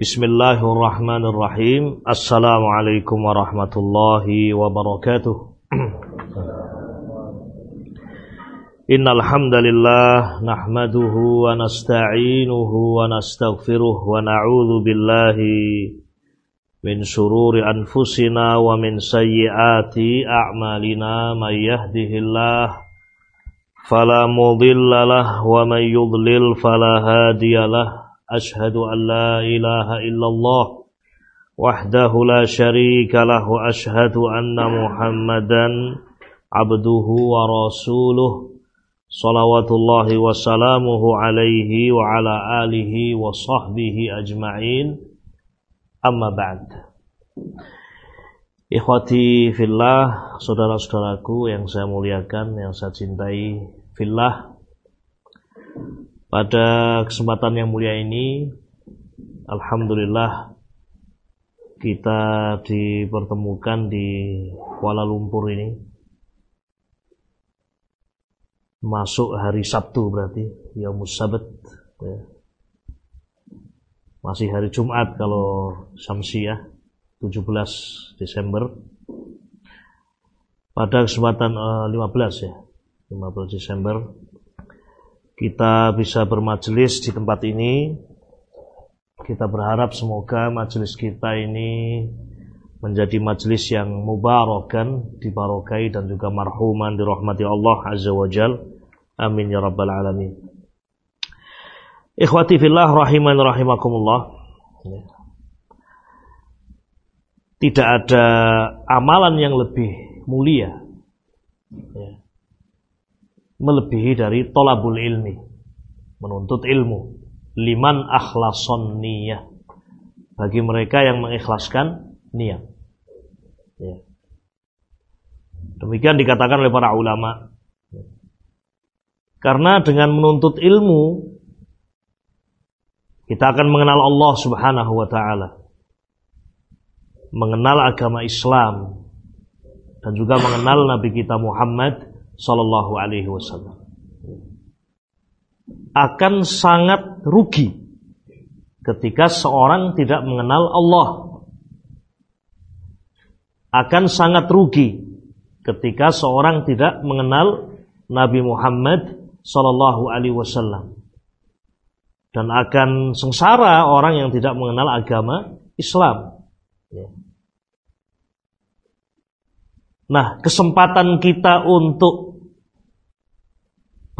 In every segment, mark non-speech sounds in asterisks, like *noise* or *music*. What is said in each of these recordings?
Bismillahirrahmanirrahim. Assalamualaikum warahmatullahi wabarakatuh. Innal hamdalillah nahmaduhu wa nasta'inuhu wa nastaghfiruh wa na'udzu billahi min shururi anfusina wa min sayyiati a'malina may yahdihillah fala mudilla wa may yudlil fala hadiyalah أشهد أن لا إله إلا الله وحده لا شريك له أشهد أن محمدا عبده ورسوله صلوات الله وسلامه عليه وعلى آله وصحبه أجمعين أما بعد Ikhwati fillah, saudara-saudaraku yang saya muliakan, yang saya cintai fillah pada kesempatan yang mulia ini Alhamdulillah kita dipertemukan di Kuala Lumpur ini. Masuk hari Sabtu berarti ya Sabat ya. masih hari Jumat kalau Samsiah 17 Desember. Pada kesempatan uh, eh, 15 ya 15 Desember kita bisa bermajelis di tempat ini. Kita berharap semoga majelis kita ini menjadi majelis yang mubarakan, dibarokai dan juga marhuman dirahmati Allah Azza wa Jal. Amin ya rabbal alamin. Ikhwati fillah rahiman rahimakumullah. Tidak ada amalan yang lebih mulia ya, melebihi dari tolabul ilmi. Menuntut ilmu. Liman akhlason niyah. Bagi mereka yang mengikhlaskan niat. Ya. demikian dikatakan oleh para ulama. Karena dengan menuntut ilmu kita akan mengenal Allah subhanahu wa ta'ala. Mengenal agama Islam. Dan juga mengenal Nabi kita Muhammad Sallallahu Alaihi Wasallam akan sangat rugi ketika seorang tidak mengenal Allah akan sangat rugi ketika seorang tidak mengenal Nabi Muhammad Sallallahu Alaihi Wasallam dan akan sengsara orang yang tidak mengenal agama Islam. Ya. Nah, kesempatan kita untuk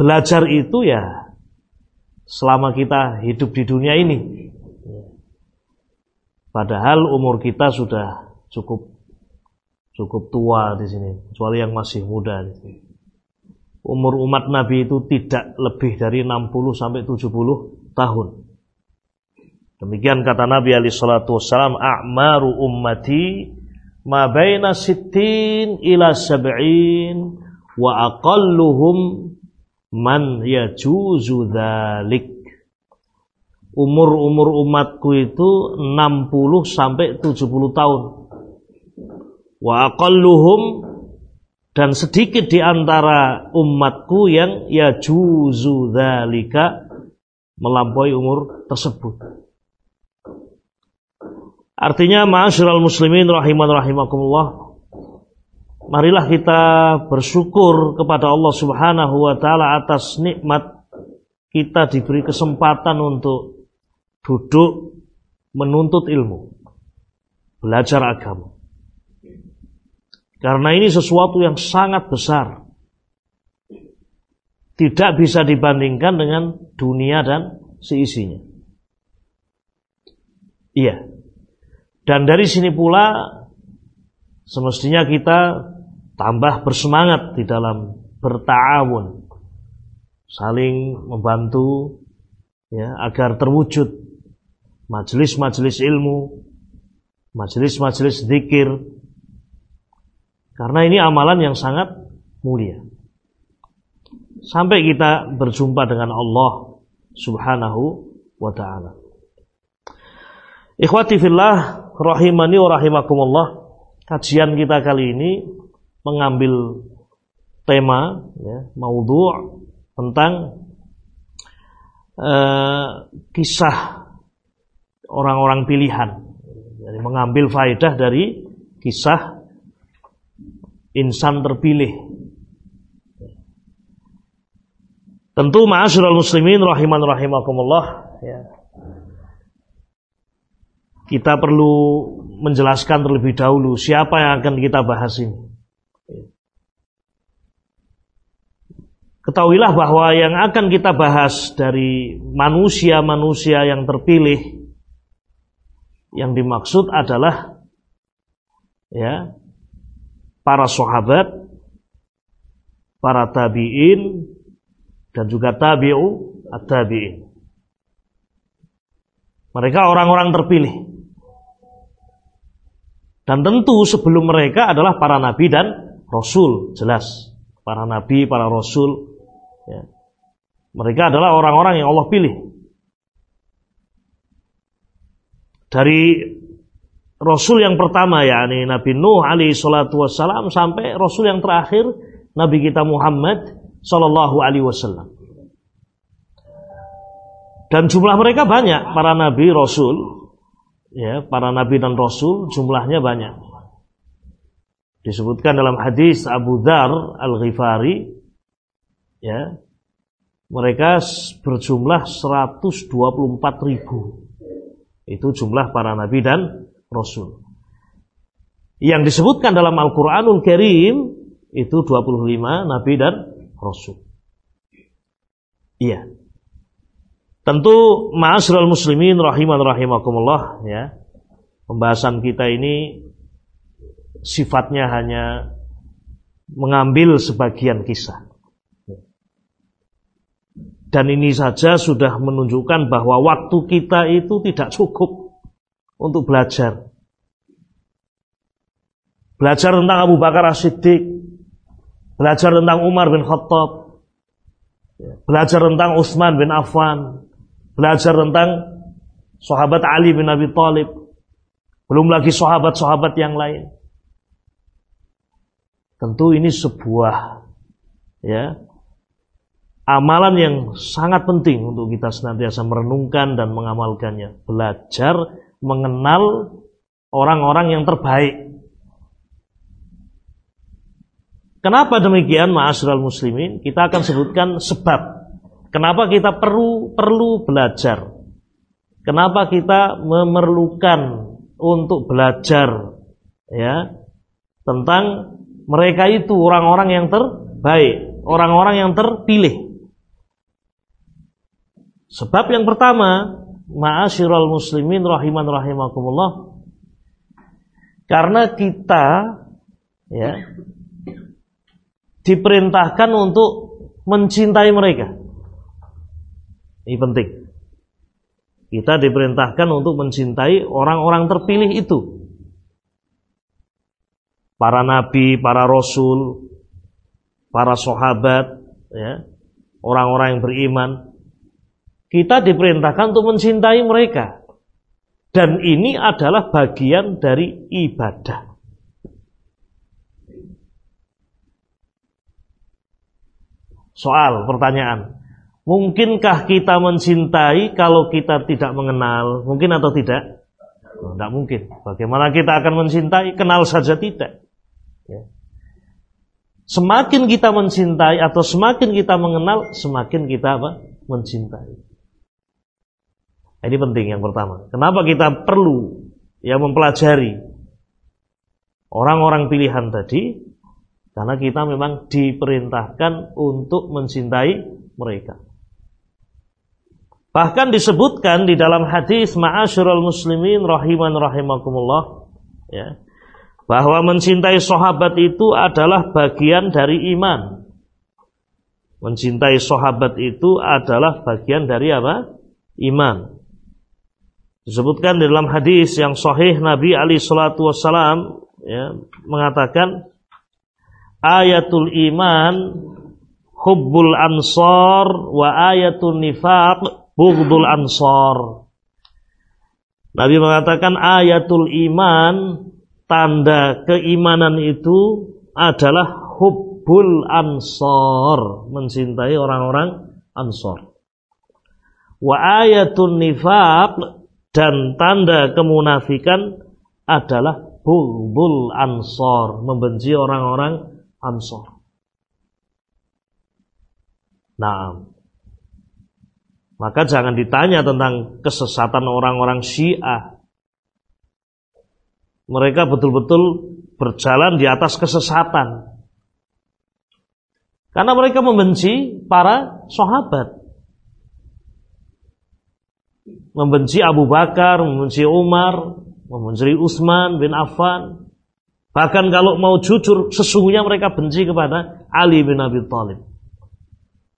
Belajar itu ya selama kita hidup di dunia ini. Padahal umur kita sudah cukup cukup tua di sini, kecuali yang masih muda. Umur umat Nabi itu tidak lebih dari 60 sampai 70 tahun. Demikian kata Nabi alaihi salatu wasallam, "A'maru ummati ma baina sittin ila sab'in wa aqalluhum man yajuzu dzalik umur-umur umatku itu 60 sampai 70 tahun. Wa aqalluhum dan sedikit di antara umatku yang yajuzu dzalika melampaui umur tersebut. Artinya ma'asyiral muslimin rahiman rahimakumullah marilah kita bersyukur kepada Allah Subhanahu wa taala atas nikmat kita diberi kesempatan untuk duduk menuntut ilmu, belajar agama. Karena ini sesuatu yang sangat besar. Tidak bisa dibandingkan dengan dunia dan seisinya. Iya. Dan dari sini pula semestinya kita tambah bersemangat di dalam bertawun saling membantu ya agar terwujud majelis-majelis ilmu majelis-majelis zikir. Karena ini amalan yang sangat mulia. Sampai kita berjumpa dengan Allah Subhanahu wa taala. Ikhwati fillah rahimani wa rahimakumullah kajian kita kali ini mengambil tema ya, maudhu' tentang uh, kisah orang-orang pilihan. Jadi mengambil faedah dari kisah insan terpilih. Tentu ma'asyiral muslimin rahiman rahimakumullah ya. Kita perlu menjelaskan terlebih dahulu siapa yang akan kita bahas ini. Ketahuilah bahwa yang akan kita bahas dari manusia-manusia yang terpilih yang dimaksud adalah ya para sahabat, para tabi'in dan juga tabi'u at-tabi'in. Mereka orang-orang terpilih. Dan tentu sebelum mereka adalah para nabi dan rasul, jelas. Para nabi, para rasul. Ya. Mereka adalah orang-orang yang Allah pilih. Dari Rasul yang pertama yakni Nabi Nuh alaihi salatu wassalam sampai Rasul yang terakhir Nabi kita Muhammad sallallahu alaihi wasallam. Dan jumlah mereka banyak para nabi rasul ya, para nabi dan rasul jumlahnya banyak. Disebutkan dalam hadis Abu Dhar Al-Ghifari ya. Mereka berjumlah 124 ribu. Itu jumlah para nabi dan Rasul. Yang disebutkan dalam Al-Quranul Karim itu 25 Nabi dan Rasul. Iya. Tentu ma'asyiral muslimin rahiman rahimakumullah ya. Pembahasan kita ini sifatnya hanya mengambil sebagian kisah. Dan ini saja sudah menunjukkan bahwa waktu kita itu tidak cukup untuk belajar. Belajar tentang Abu Bakar As-Siddiq, belajar tentang Umar bin Khattab, belajar tentang Utsman bin Affan, belajar tentang sahabat Ali bin Abi Thalib, belum lagi sahabat-sahabat yang lain. Tentu ini sebuah ya amalan yang sangat penting untuk kita senantiasa merenungkan dan mengamalkannya. Belajar mengenal orang-orang yang terbaik. Kenapa demikian ma'asyiral muslimin? Kita akan sebutkan sebab. Kenapa kita perlu perlu belajar? Kenapa kita memerlukan untuk belajar ya tentang mereka itu orang-orang yang terbaik, orang-orang yang terpilih. Sebab yang pertama, ma'asyiral muslimin rahiman rahimakumullah karena kita ya diperintahkan untuk mencintai mereka. Ini penting. Kita diperintahkan untuk mencintai orang-orang terpilih itu. Para nabi, para rasul, para sahabat, ya, orang-orang yang beriman kita diperintahkan untuk mencintai mereka. Dan ini adalah bagian dari ibadah. Soal, pertanyaan. Mungkinkah kita mencintai kalau kita tidak mengenal? Mungkin atau tidak? tidak mungkin. Bagaimana kita akan mencintai? Kenal saja tidak. Ya. Semakin kita mencintai atau semakin kita mengenal, semakin kita apa? Mencintai. Ini penting yang pertama. Kenapa kita perlu ya mempelajari orang-orang pilihan tadi? Karena kita memang diperintahkan untuk mencintai mereka. Bahkan disebutkan di dalam hadis ma'asyiral muslimin rahiman rahimakumullah ya, bahwa mencintai sahabat itu adalah bagian dari iman. Mencintai sahabat itu adalah bagian dari apa? Iman. Disebutkan di dalam hadis yang sahih Nabi Ali Shallallahu Wasallam ya, mengatakan ayatul iman hubbul ansor wa ayatul nifaq bughdul ansor. Nabi mengatakan ayatul iman tanda keimanan itu adalah hubbul ansor mencintai orang-orang ansor. Wa ayatul nifaq dan tanda kemunafikan adalah bulbul ansor, membenci orang-orang ansor. Nah, maka jangan ditanya tentang kesesatan orang-orang Syiah. Mereka betul-betul berjalan di atas kesesatan. Karena mereka membenci para sahabat membenci Abu Bakar, membenci Umar, membenci Utsman bin Affan. Bahkan kalau mau jujur, sesungguhnya mereka benci kepada Ali bin Abi Thalib.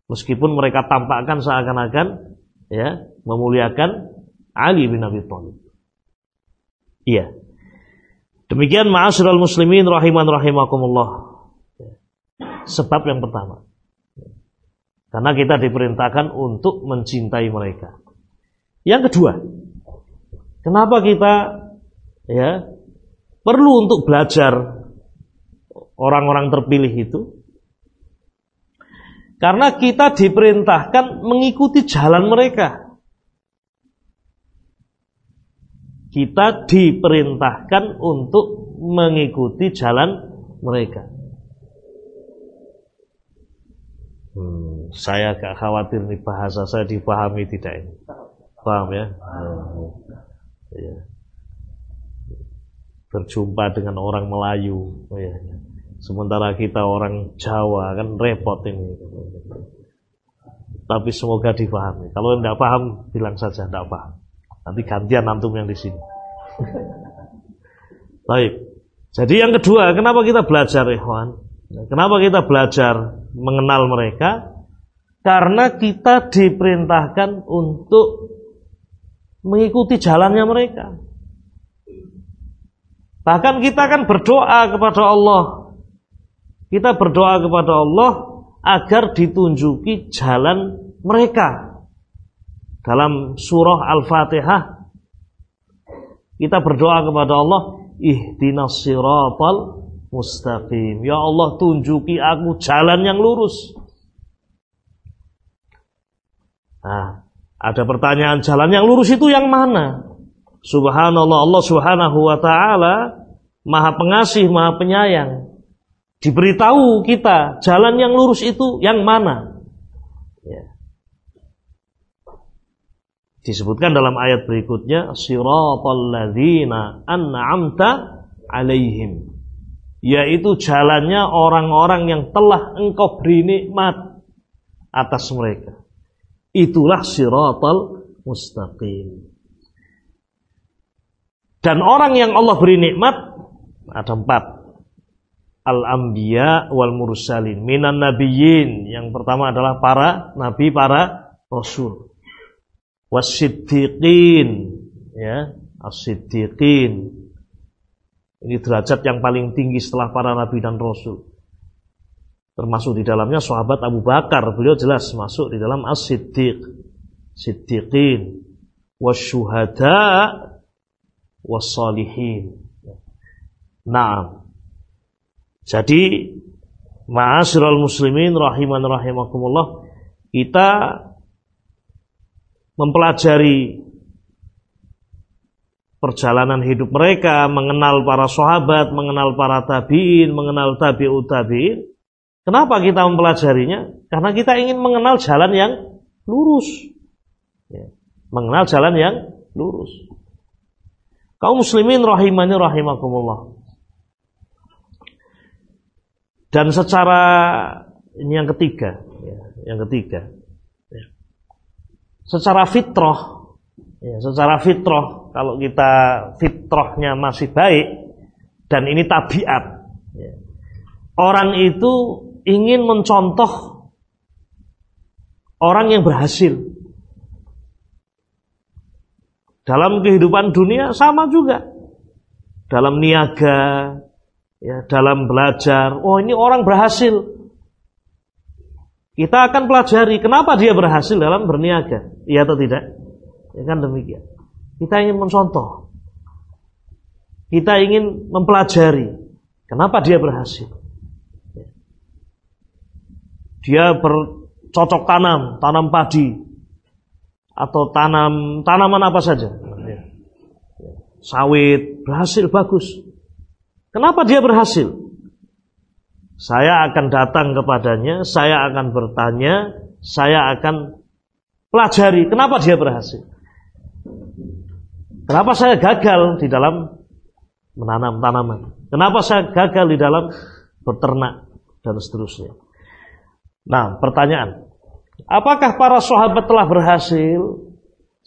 Meskipun mereka tampakkan seakan-akan ya memuliakan Ali bin Abi Thalib. Iya. Demikian ma'asyiral muslimin rahiman rahimakumullah. Sebab yang pertama. Karena kita diperintahkan untuk mencintai mereka. Yang kedua, kenapa kita ya perlu untuk belajar orang-orang terpilih itu? Karena kita diperintahkan mengikuti jalan mereka. Kita diperintahkan untuk mengikuti jalan mereka. Hmm, saya agak khawatir nih bahasa saya dipahami tidak ini. Paham ya? ya. Berjumpa dengan orang Melayu, ya. sementara kita orang Jawa kan repot ini. Tapi semoga dipahami. Kalau tidak paham, bilang saja tidak paham. Nanti gantian antum yang di sini. *laughs* Baik. Jadi yang kedua, kenapa kita belajar, Ikhwan? Kenapa kita belajar mengenal mereka? Karena kita diperintahkan untuk mengikuti jalannya mereka. Bahkan kita kan berdoa kepada Allah. Kita berdoa kepada Allah agar ditunjuki jalan mereka. Dalam surah Al-Fatihah kita berdoa kepada Allah, ihdinas siratal mustaqim. Ya Allah, tunjuki aku jalan yang lurus. Nah, ada pertanyaan jalan yang lurus itu yang mana? Subhanallah Allah Subhanahu wa taala Maha Pengasih, Maha Penyayang. Diberitahu kita jalan yang lurus itu yang mana? Ya. Disebutkan dalam ayat berikutnya siratal ladzina an'amta alaihim yaitu jalannya orang-orang yang telah engkau beri nikmat atas mereka. Itulah siratal mustaqim. Dan orang yang Allah beri nikmat ada empat. Al-anbiya wal mursalin minan nabiyyin. Yang pertama adalah para nabi, para rasul. Wasiddiqin ya, as-siddiqin. Ini derajat yang paling tinggi setelah para nabi dan rasul. Termasuk di dalamnya sahabat Abu Bakar. Beliau jelas masuk di dalam as-siddiq. Siddiqin. Wasyuhada. Wassalihin. Nah. Jadi. Ma'asyiral muslimin rahiman rahimakumullah. Kita mempelajari perjalanan hidup mereka, mengenal para sahabat, mengenal para tabiin, mengenal tabi'ut tabi'in, Kenapa kita mempelajarinya? Karena kita ingin mengenal jalan yang lurus. Ya. Mengenal jalan yang lurus. Kaum muslimin rahimani rahimakumullah. Dan secara ini yang ketiga, ya, yang ketiga, ya. secara fitrah, ya, secara fitrah, kalau kita fitrahnya masih baik dan ini tabiat, ya, orang itu ingin mencontoh orang yang berhasil. Dalam kehidupan dunia sama juga. Dalam niaga, ya, dalam belajar. Oh ini orang berhasil. Kita akan pelajari kenapa dia berhasil dalam berniaga. Iya atau tidak? Ya kan demikian. Kita ingin mencontoh. Kita ingin mempelajari kenapa dia berhasil dia bercocok tanam, tanam padi atau tanam tanaman apa saja. sawit, berhasil bagus. Kenapa dia berhasil? Saya akan datang kepadanya, saya akan bertanya, saya akan pelajari kenapa dia berhasil. Kenapa saya gagal di dalam menanam tanaman? Kenapa saya gagal di dalam beternak dan seterusnya? Nah, pertanyaan. Apakah para sahabat telah berhasil?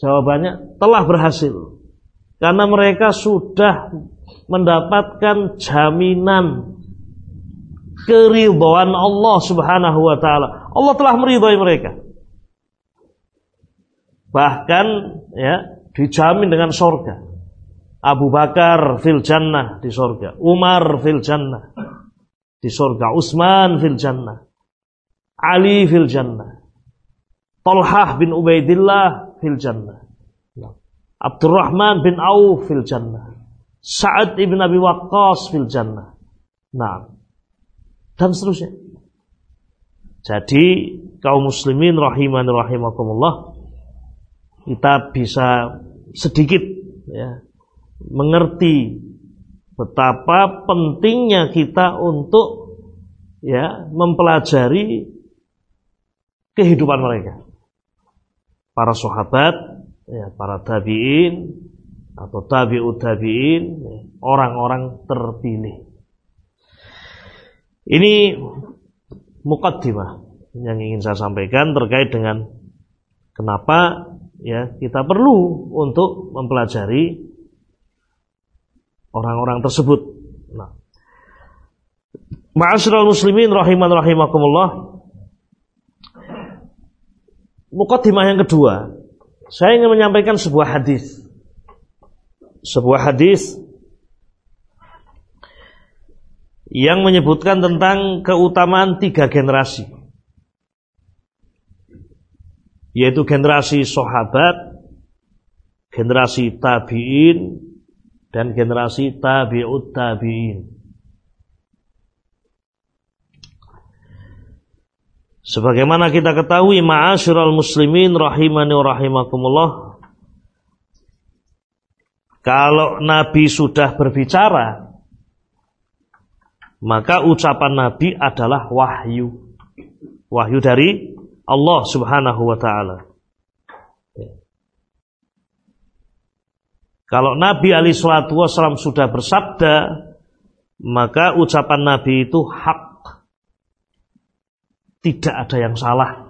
Jawabannya telah berhasil. Karena mereka sudah mendapatkan jaminan keridhaan Allah Subhanahu wa taala. Allah telah meridhai mereka. Bahkan ya dijamin dengan sorga. Abu Bakar fil jannah di sorga, Umar fil jannah di sorga, Utsman fil jannah, Ali fil jannah, Talhah bin Ubaidillah fil jannah, Abdurrahman bin Auf fil jannah, Sa'ad ibn Abi Waqqas fil jannah. Nah, dan seterusnya. Jadi kaum muslimin rahimani rahimakumullah kita bisa sedikit ya, mengerti betapa pentingnya kita untuk ya mempelajari kehidupan mereka. Para sahabat, ya, para tabiin atau tabiut tabiin, ya, orang-orang terpilih. Ini mukaddimah yang ingin saya sampaikan terkait dengan kenapa ya kita perlu untuk mempelajari orang-orang tersebut. Nah, Ma'asyiral muslimin rahiman rahimakumullah. Mukaddimah yang kedua, saya ingin menyampaikan sebuah hadis. Sebuah hadis yang menyebutkan tentang keutamaan tiga generasi yaitu generasi sahabat, generasi tabi'in dan generasi tabi'ut tabi'in. Sebagaimana kita ketahui ma'asyiral muslimin rahimani wa rahimakumullah kalau Nabi sudah berbicara maka ucapan Nabi adalah wahyu. Wahyu dari Allah Subhanahu wa taala. Kalau Nabi Shallallahu Wasallam sudah bersabda, maka ucapan Nabi itu hak, tidak ada yang salah.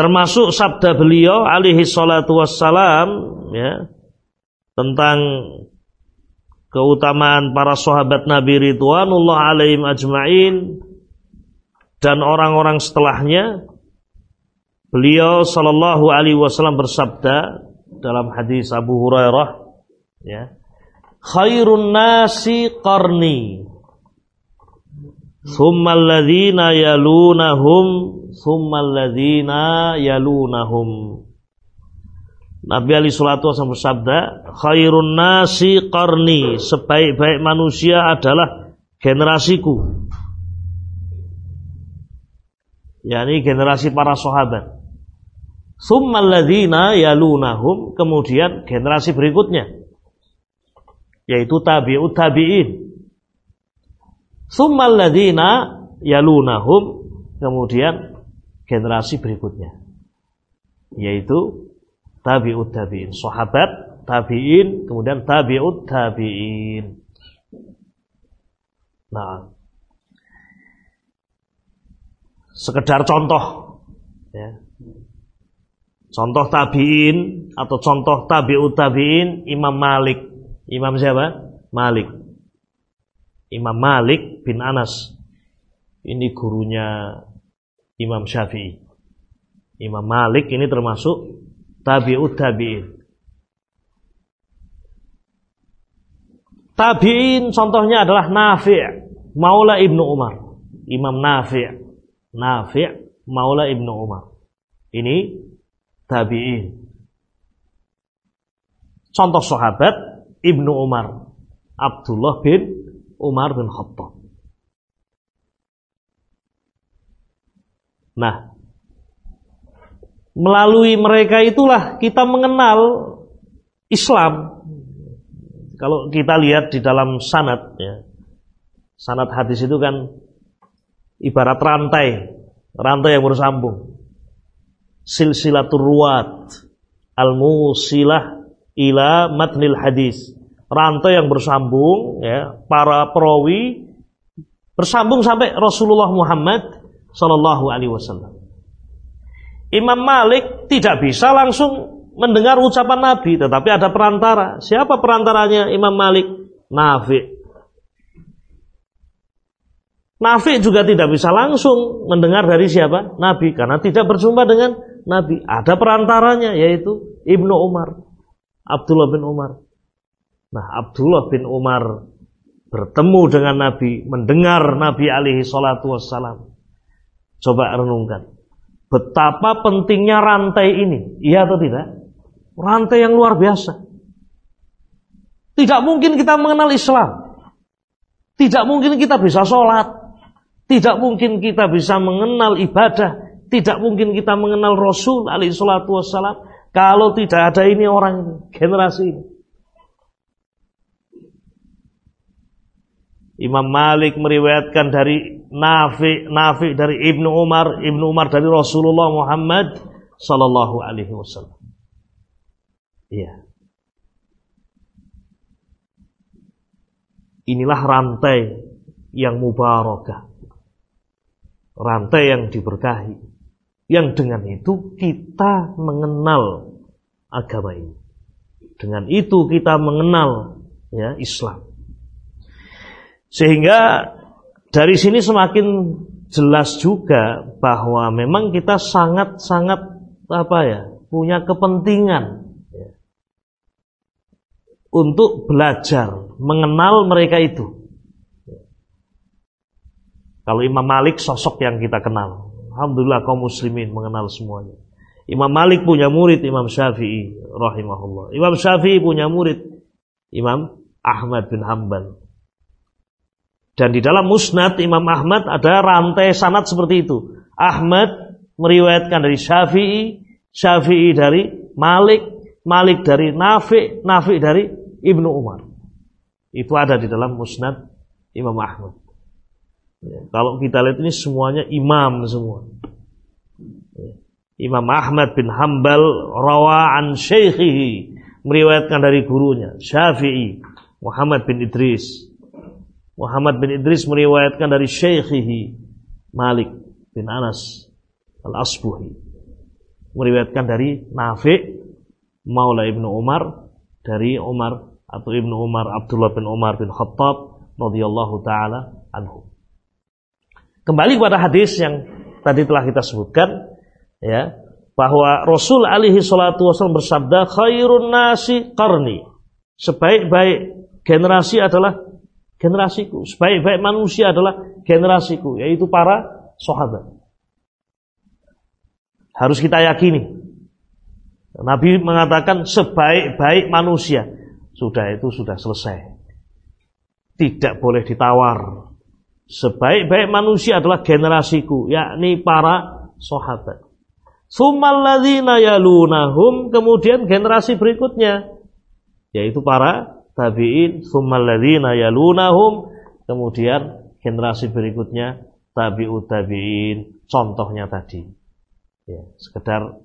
Termasuk sabda beliau alaihi salatu wassalam ya, tentang keutamaan para sahabat Nabi Ridwanullah alaihim ajma'in dan orang-orang setelahnya beliau sallallahu alaihi wasallam bersabda dalam hadis Abu Hurairah ya khairun nasi qarni thumma alladhina yalunahum thumma alladhina yalunahum Nabi Ali Sulatu Wasallam bersabda khairun nasi qarni sebaik-baik manusia adalah generasiku yakni generasi para sahabat. Summal ladzina yalunahum kemudian generasi berikutnya yaitu tabi'ut tabi'in. Summal ladzina yalunahum kemudian generasi berikutnya yaitu tabi'ut tabi'in, sahabat tabi'in kemudian tabi'ut tabi'in. Nah, sekedar contoh ya. Contoh tabi'in atau contoh tabi'ut tabi'in Imam Malik. Imam siapa? Malik. Imam Malik bin Anas. Ini gurunya Imam Syafi'i. Imam Malik ini termasuk tabi'ut tabi'in. Tabi'in contohnya adalah Nafi' Maula Ibnu Umar. Imam Nafi' Nafi' Maula Ibnu Umar. Ini tabi'in. Contoh sahabat Ibnu Umar. Abdullah bin Umar bin Khattab. Nah, melalui mereka itulah kita mengenal Islam. kalau kita lihat di dalam sanad ya. Sanad hadis itu kan ibarat rantai, rantai yang bersambung. Silsilatul ruwat al-musilah ila matnil hadis. Rantai yang bersambung ya, para perawi bersambung sampai Rasulullah Muhammad sallallahu alaihi wasallam. Imam Malik tidak bisa langsung mendengar ucapan Nabi, tetapi ada perantara. Siapa perantaranya Imam Malik? Nafi. Nafi juga tidak bisa langsung mendengar dari siapa? Nabi, karena tidak berjumpa dengan Nabi. Ada perantaranya, yaitu Ibnu Umar. Abdullah bin Umar. Nah, Abdullah bin Umar bertemu dengan Nabi, mendengar Nabi alaihi salatu wassalam. Coba renungkan. Betapa pentingnya rantai ini. Iya atau tidak? Rantai yang luar biasa. Tidak mungkin kita mengenal Islam. Tidak mungkin kita bisa sholat. Tidak mungkin kita bisa mengenal ibadah. Tidak mungkin kita mengenal Rasul alaihi salatu wassalam. Kalau tidak ada ini orang ini, generasi ini. Imam Malik meriwayatkan dari Nafi, Nafi dari Ibnu Umar, Ibnu Umar dari Rasulullah Muhammad sallallahu alaihi wasallam. Iya. Inilah rantai yang mubarakah. Rantai yang diberkahi. Yang dengan itu kita mengenal agama ini. Dengan itu kita mengenal ya Islam. Sehingga dari sini semakin jelas juga bahwa memang kita sangat-sangat apa ya punya kepentingan untuk belajar mengenal mereka itu. Kalau Imam Malik sosok yang kita kenal. Alhamdulillah kaum muslimin mengenal semuanya. Imam Malik punya murid Imam Syafi'i rahimahullah. Imam Syafi'i punya murid Imam Ahmad bin Hambal. Dan di dalam musnad Imam Ahmad ada rantai sanat seperti itu. Ahmad meriwayatkan dari Syafi'i, Syafi'i dari Malik, Malik dari Nafi, Nafi dari Ibnu Umar. Itu ada di dalam musnad Imam Ahmad. Ya, kalau kita lihat ini semuanya imam semua. Ya. Imam Ahmad bin Hambal rawaan syekhihi meriwayatkan dari gurunya Syafi'i Muhammad bin Idris. Muhammad bin Idris meriwayatkan dari syekhihi Malik bin Anas Al-Asbuhi. Meriwayatkan dari Nafi' Maula Ibnu Umar dari Umar atau Ibnu Umar Abdullah bin Umar bin Khattab radhiyallahu taala anhu. Kembali kepada hadis yang tadi telah kita sebutkan ya bahwa Rasul alaihi salatu wasallam bersabda khairun nasi qarni. Sebaik-baik generasi adalah generasiku. Sebaik-baik manusia adalah generasiku yaitu para sahabat. Harus kita yakini. Nabi mengatakan sebaik-baik manusia sudah itu sudah selesai. Tidak boleh ditawar. Sebaik-baik manusia adalah generasiku, yakni para sahabat. Sumalladzina yalunahum, kemudian generasi berikutnya, yaitu para tabi'in, sumalladzina yalunahum, kemudian generasi berikutnya tabi'ut tabi'in, contohnya tadi. Ya, sekedar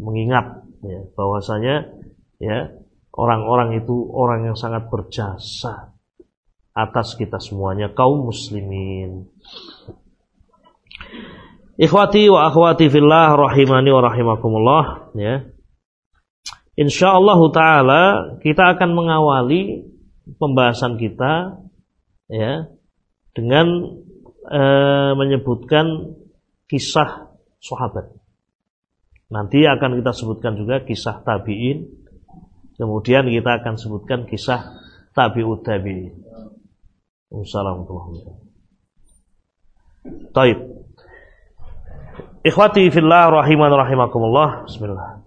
mengingat ya, bahwasanya ya orang-orang itu orang yang sangat berjasa atas kita semuanya kaum muslimin. Ikhwati wa akhwati fillah rahimani wa rahimakumullah ya. Insyaallah taala kita akan mengawali pembahasan kita ya dengan e, menyebutkan kisah sahabat. Nanti akan kita sebutkan juga kisah tabi'in Kemudian kita akan sebutkan kisah tabi'ut tabi'in. Wassalamualaikum Taib. Ikhwati fillah rahiman rahimakumullah. Bismillah.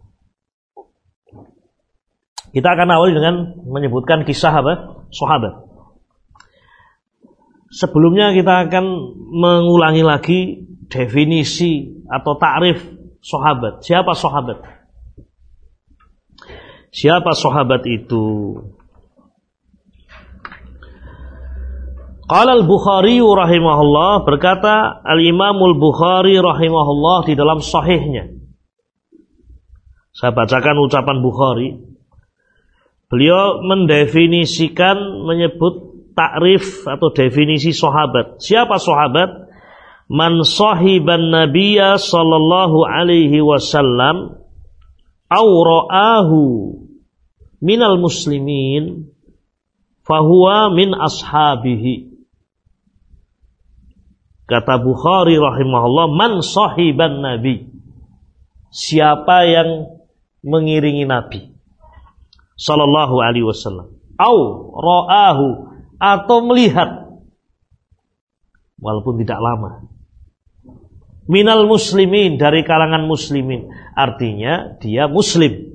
Kita akan awali dengan menyebutkan kisah apa? Sahabat. Sebelumnya kita akan mengulangi lagi definisi atau takrif sahabat. Siapa sahabat? Siapa sahabat itu? Qala al-Bukhari rahimahullah berkata al-Imamul Bukhari rahimahullah di dalam sahihnya. Saya bacakan ucapan Bukhari. Beliau mendefinisikan menyebut takrif atau definisi sahabat. Siapa sahabat? Man sahiban nabiyya sallallahu alaihi wasallam au ra'ahu minal muslimin fahuwa min ashabihi Kata Bukhari rahimahullah, man sahiban nabi. Siapa yang mengiringi Nabi sallallahu alaihi wasallam. Au ra'ahu atau melihat walaupun tidak lama. Minal muslimin dari kalangan muslimin. Artinya dia muslim.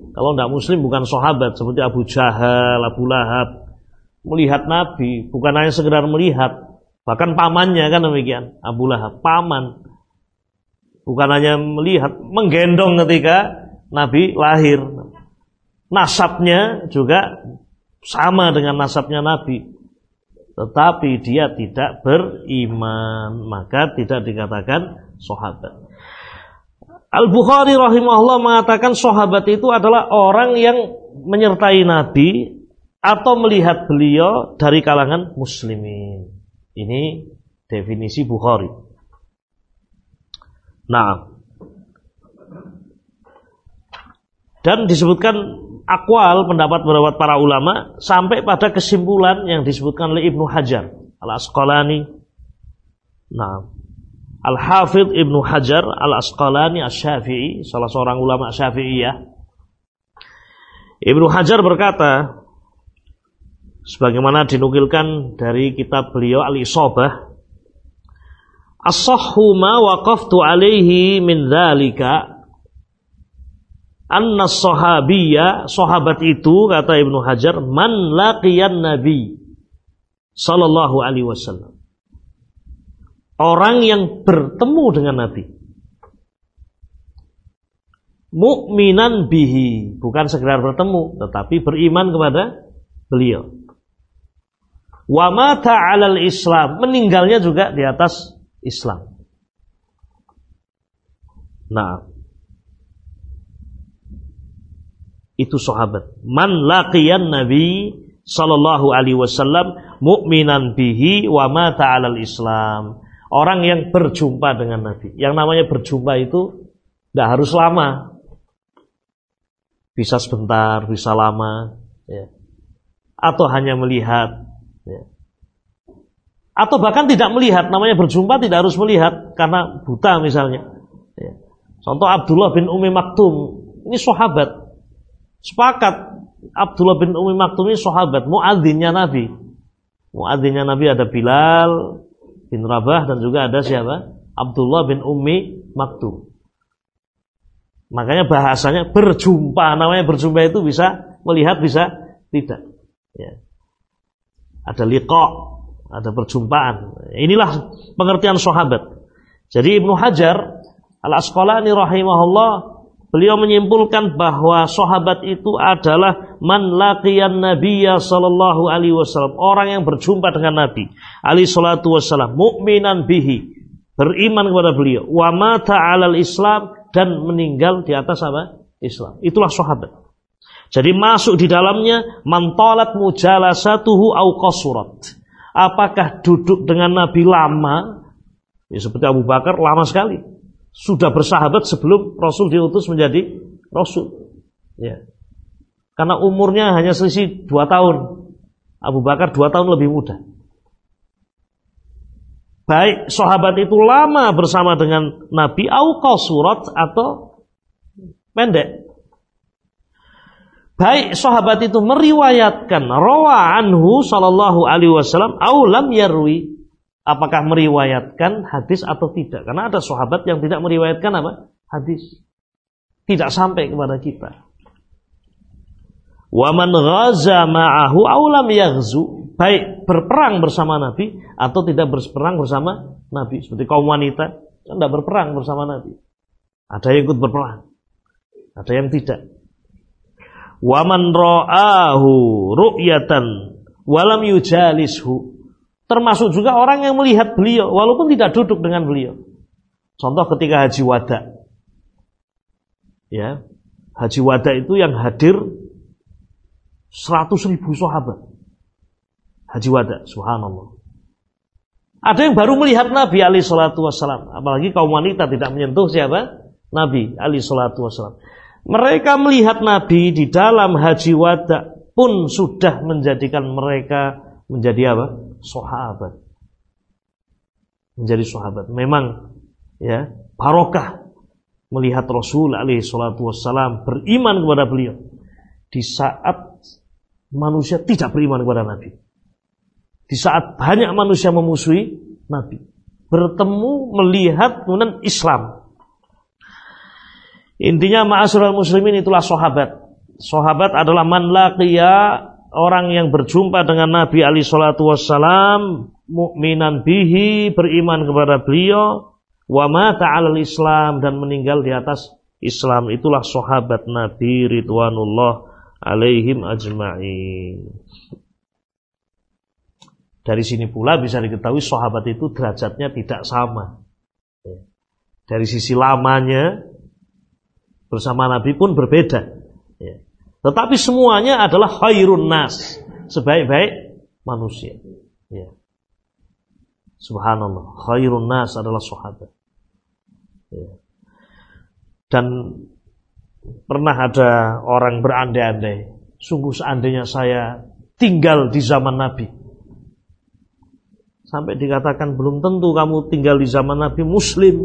Kalau tidak muslim bukan sahabat seperti Abu Jahal, Abu Lahab. Melihat Nabi bukan hanya sekedar melihat, Bahkan pamannya kan demikian, Abu Lahab, paman. Bukan hanya melihat, menggendong ketika Nabi lahir. Nasabnya juga sama dengan nasabnya Nabi. Tetapi dia tidak beriman, maka tidak dikatakan sahabat. Al-Bukhari rahimahullah mengatakan sahabat itu adalah orang yang menyertai Nabi atau melihat beliau dari kalangan muslimin. Ini definisi Bukhari. Nah, dan disebutkan akwal pendapat-pendapat para ulama sampai pada kesimpulan yang disebutkan oleh Ibnu Hajar Al-Asqalani. Nah, Al-Hafidh Ibnu Hajar Al-Asqalani Asy-Syafi'i, salah seorang ulama Syafi'iyah. Ibnu Hajar berkata, sebagaimana dinukilkan dari kitab beliau Al-Isobah As-sahhu ma waqaftu alaihi min dzalika anna sahabiyya sahabat itu kata Ibnu Hajar man laqiyan nabi sallallahu alaihi wasallam. Orang yang bertemu dengan nabi. Mukminan bihi. Bukan sekedar bertemu tetapi beriman kepada beliau. Wa mata 'alal Islam, meninggalnya juga di atas Islam. Nah, itu sahabat. Man laqiyan Nabi sallallahu alaihi wasallam mukminan bihi wa mata 'alal Islam. Orang yang berjumpa dengan Nabi. Yang namanya berjumpa itu tidak harus lama. Bisa sebentar, bisa lama, ya. Atau hanya melihat, Ya. Atau bahkan tidak melihat, namanya berjumpa tidak harus melihat karena buta misalnya. Ya. Contoh Abdullah bin Umi Maktum, ini sahabat. Sepakat Abdullah bin Umi Maktum ini sahabat, muadzinnya Nabi. Muadzinnya Nabi ada Bilal bin Rabah dan juga ada siapa? Abdullah bin Umi Maktum. Makanya bahasanya berjumpa, namanya berjumpa itu bisa melihat bisa tidak. Ya ada liqa, ada perjumpaan. Inilah pengertian sahabat. Jadi Ibnu Hajar Al-Asqalani rahimahullah beliau menyimpulkan bahwa sahabat itu adalah man laqiyan nabiyya sallallahu alaihi wasallam, orang yang berjumpa dengan Nabi alaihi salatu wasallam, mukminan bihi, beriman kepada beliau, wa mata 'alal Islam dan meninggal di atas apa? Islam. Itulah sahabat. Jadi masuk di dalamnya mantolat mujalasatuhu au qasurat. Apakah duduk dengan Nabi lama? Ya seperti Abu Bakar lama sekali. Sudah bersahabat sebelum Rasul diutus menjadi Rasul. Ya. Karena umurnya hanya selisih dua tahun. Abu Bakar dua tahun lebih muda. Baik sahabat itu lama bersama dengan Nabi au qasurat atau pendek baik sahabat itu meriwayatkan rawa anhu sallallahu alaihi wasallam au lam yarwi apakah meriwayatkan hadis atau tidak? Karena ada sahabat yang tidak meriwayatkan apa? Hadis. Tidak sampai kepada kita. Wa man ghaza ma'ahu au lam yaghzu. Baik berperang bersama nabi atau tidak berperang bersama nabi. Seperti kaum wanita tidak berperang bersama nabi. Ada yang ikut berperang ada yang tidak. Waman ra'ahu ru'yatan walam yujalishu Termasuk juga orang yang melihat beliau walaupun tidak duduk dengan beliau. Contoh ketika haji wada. Ya. Haji wada itu yang hadir 100 ribu sahabat. Haji wada, subhanallah. Ada yang baru melihat Nabi Ali Shallallahu Wasallam, apalagi kaum wanita tidak menyentuh siapa? Nabi Ali Shallallahu Wasallam. Mereka melihat Nabi di dalam haji wada pun sudah menjadikan mereka menjadi apa? Sahabat. Menjadi sahabat. Memang ya barokah melihat Rasul alaihi salatu wassalam beriman kepada beliau di saat manusia tidak beriman kepada Nabi. Di saat banyak manusia memusuhi Nabi. Bertemu, melihat, kemudian Islam. Intinya ma'asyiral muslimin itulah sahabat. Sahabat adalah man laqiya orang yang berjumpa dengan Nabi Ali Shallallahu Wasallam mukminan bihi beriman kepada beliau wa mata alal Islam dan meninggal di atas Islam itulah sahabat Nabi ridwanullah alaihim ajma'in. Dari sini pula bisa diketahui sahabat itu derajatnya tidak sama. Dari sisi lamanya bersama Nabi pun berbeda. Tetapi semuanya adalah khairun nas, sebaik-baik manusia. Ya. Subhanallah, khairun nas adalah sahabat. Ya. Dan pernah ada orang berandai-andai, sungguh seandainya saya tinggal di zaman Nabi. Sampai dikatakan belum tentu kamu tinggal di zaman Nabi Muslim,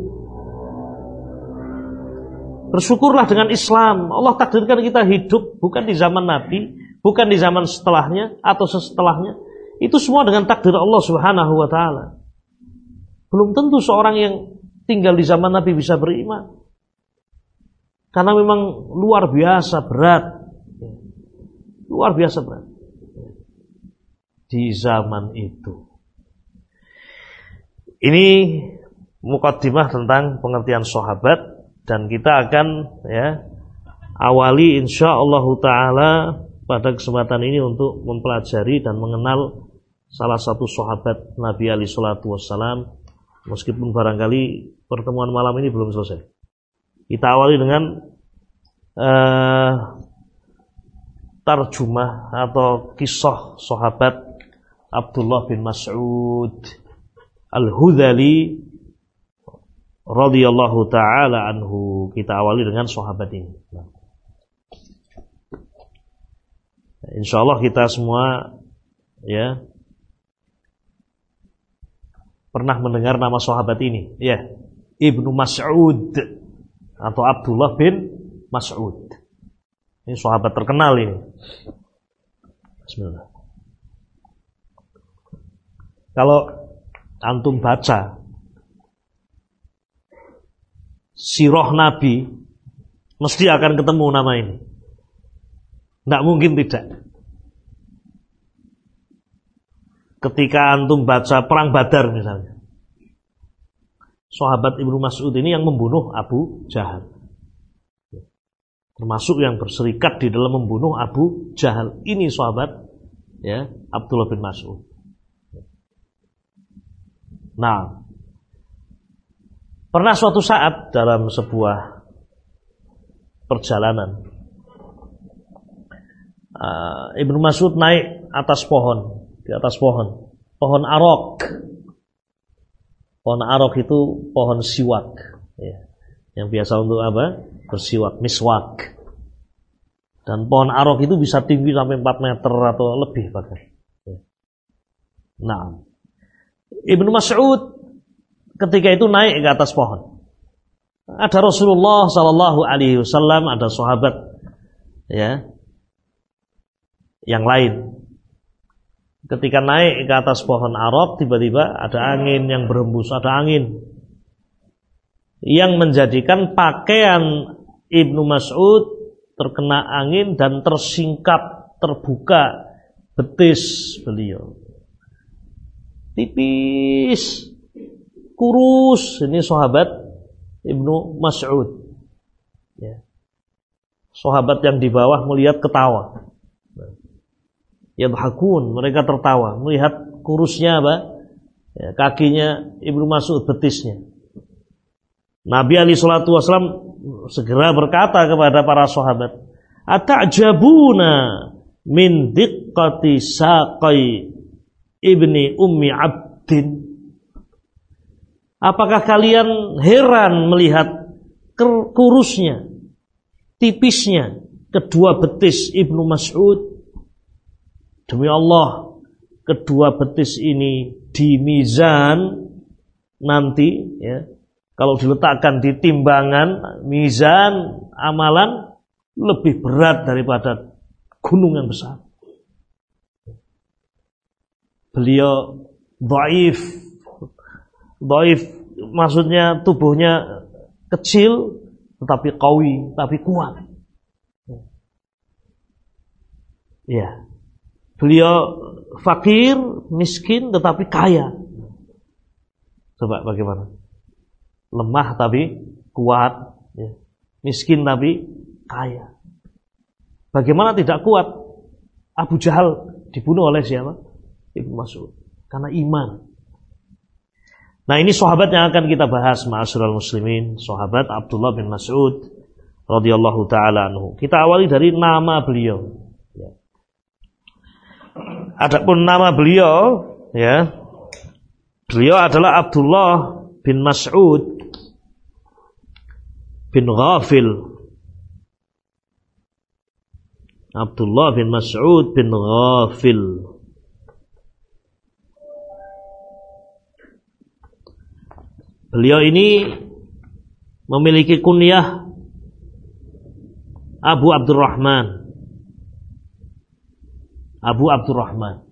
Bersyukurlah dengan Islam. Allah takdirkan kita hidup bukan di zaman Nabi, bukan di zaman setelahnya atau setelahnya. Itu semua dengan takdir Allah Subhanahu wa taala. Belum tentu seorang yang tinggal di zaman Nabi bisa beriman. Karena memang luar biasa berat. Luar biasa berat. Di zaman itu. Ini mukaddimah tentang pengertian sahabat dan kita akan ya awali insya Allah taala pada kesempatan ini untuk mempelajari dan mengenal salah satu sahabat Nabi Ali Shallallahu Wasallam meskipun barangkali pertemuan malam ini belum selesai. Kita awali dengan uh, tarjumah atau kisah sahabat Abdullah bin Mas'ud Al-Hudhali radhiyallahu taala anhu. Kita awali dengan sahabat ini. Nah. Insyaallah kita semua ya pernah mendengar nama sahabat ini, ya. Ibnu Mas'ud atau Abdullah bin Mas'ud. Ini sahabat terkenal ini. Bismillah. Kalau antum baca sirah Nabi, mesti akan ketemu nama ini. Tidak mungkin tidak. Ketika antum baca perang Badar misalnya. Sahabat Ibnu Mas'ud ini yang membunuh Abu Jahal. Termasuk yang berserikat di dalam membunuh Abu Jahal. Ini sahabat ya Abdullah bin Mas'ud. Nah, Pernah suatu saat dalam sebuah perjalanan uh, Ibnu Mas'ud naik atas pohon, di atas pohon, pohon arok. Pohon arok itu pohon siwak, ya. yang biasa untuk apa? Bersiwak, miswak. Dan pohon arok itu bisa tinggi sampai 4 meter atau lebih bahkan. Ya. Nah, Ibnu Mas'ud ketika itu naik ke atas pohon. Ada Rasulullah Sallallahu Alaihi Wasallam, ada sahabat, ya, yang lain. Ketika naik ke atas pohon Arab, tiba-tiba ada angin yang berembus, ada angin yang menjadikan pakaian Ibnu Mas'ud terkena angin dan tersingkap, terbuka betis beliau. Tipis, kurus ini sahabat Ibnu Mas'ud ya. sahabat yang di bawah melihat ketawa yadhakun mereka tertawa melihat kurusnya apa ya, kakinya Ibnu Mas'ud betisnya. Nabi Ali Shallallahu Wasallam segera berkata kepada para sahabat, "Atajabuna min diqqati saqai ibni ummi abdin?" Apakah kalian heran melihat kurusnya, tipisnya kedua betis Ibnu Mas'ud? Demi Allah, kedua betis ini di mizan nanti ya kalau diletakkan di timbangan mizan amalan lebih berat daripada gunung yang besar. Beliau dhaif. Dhaif maksudnya tubuhnya kecil tetapi kawi, tapi kuat. Ya. Beliau fakir, miskin tetapi kaya. Coba bagaimana? lemah tapi kuat, ya. miskin tapi kaya. Bagaimana tidak kuat? Abu Jahal dibunuh oleh siapa? Ibnu Mas'ud. Karena iman. Nah ini sahabat yang akan kita bahas ma'asyiral muslimin, sahabat Abdullah bin Mas'ud radhiyallahu taala anhu. Kita awali dari nama beliau. Ya. Adapun nama beliau, ya, beliau adalah Abdullah bin Mas'ud bin Ghafil Abdullah bin Mas'ud bin Ghafil Beliau ini memiliki kunyah Abu Abdurrahman Abu Abdurrahman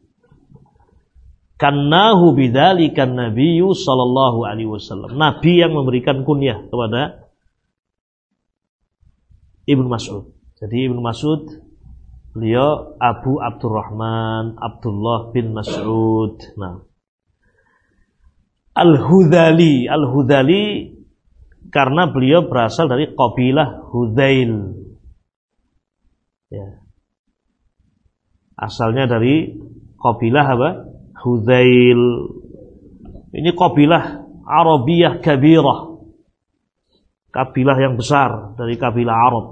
Kannahu bidzalikan nabiyyu sallallahu alaihi wasallam. Nabi yang memberikan kunyah kepada Ibnu Mas'ud. Jadi Ibnu Mas'ud beliau Abu Abdurrahman Abdullah bin Mas'ud. Nah. Al-Hudali, Al-Hudali karena beliau berasal dari kabilah Hudail. Ya. Asalnya dari kabilah apa? Hudail. Ini kabilah Arabiyah kabirah kabilah yang besar dari kabilah Arab.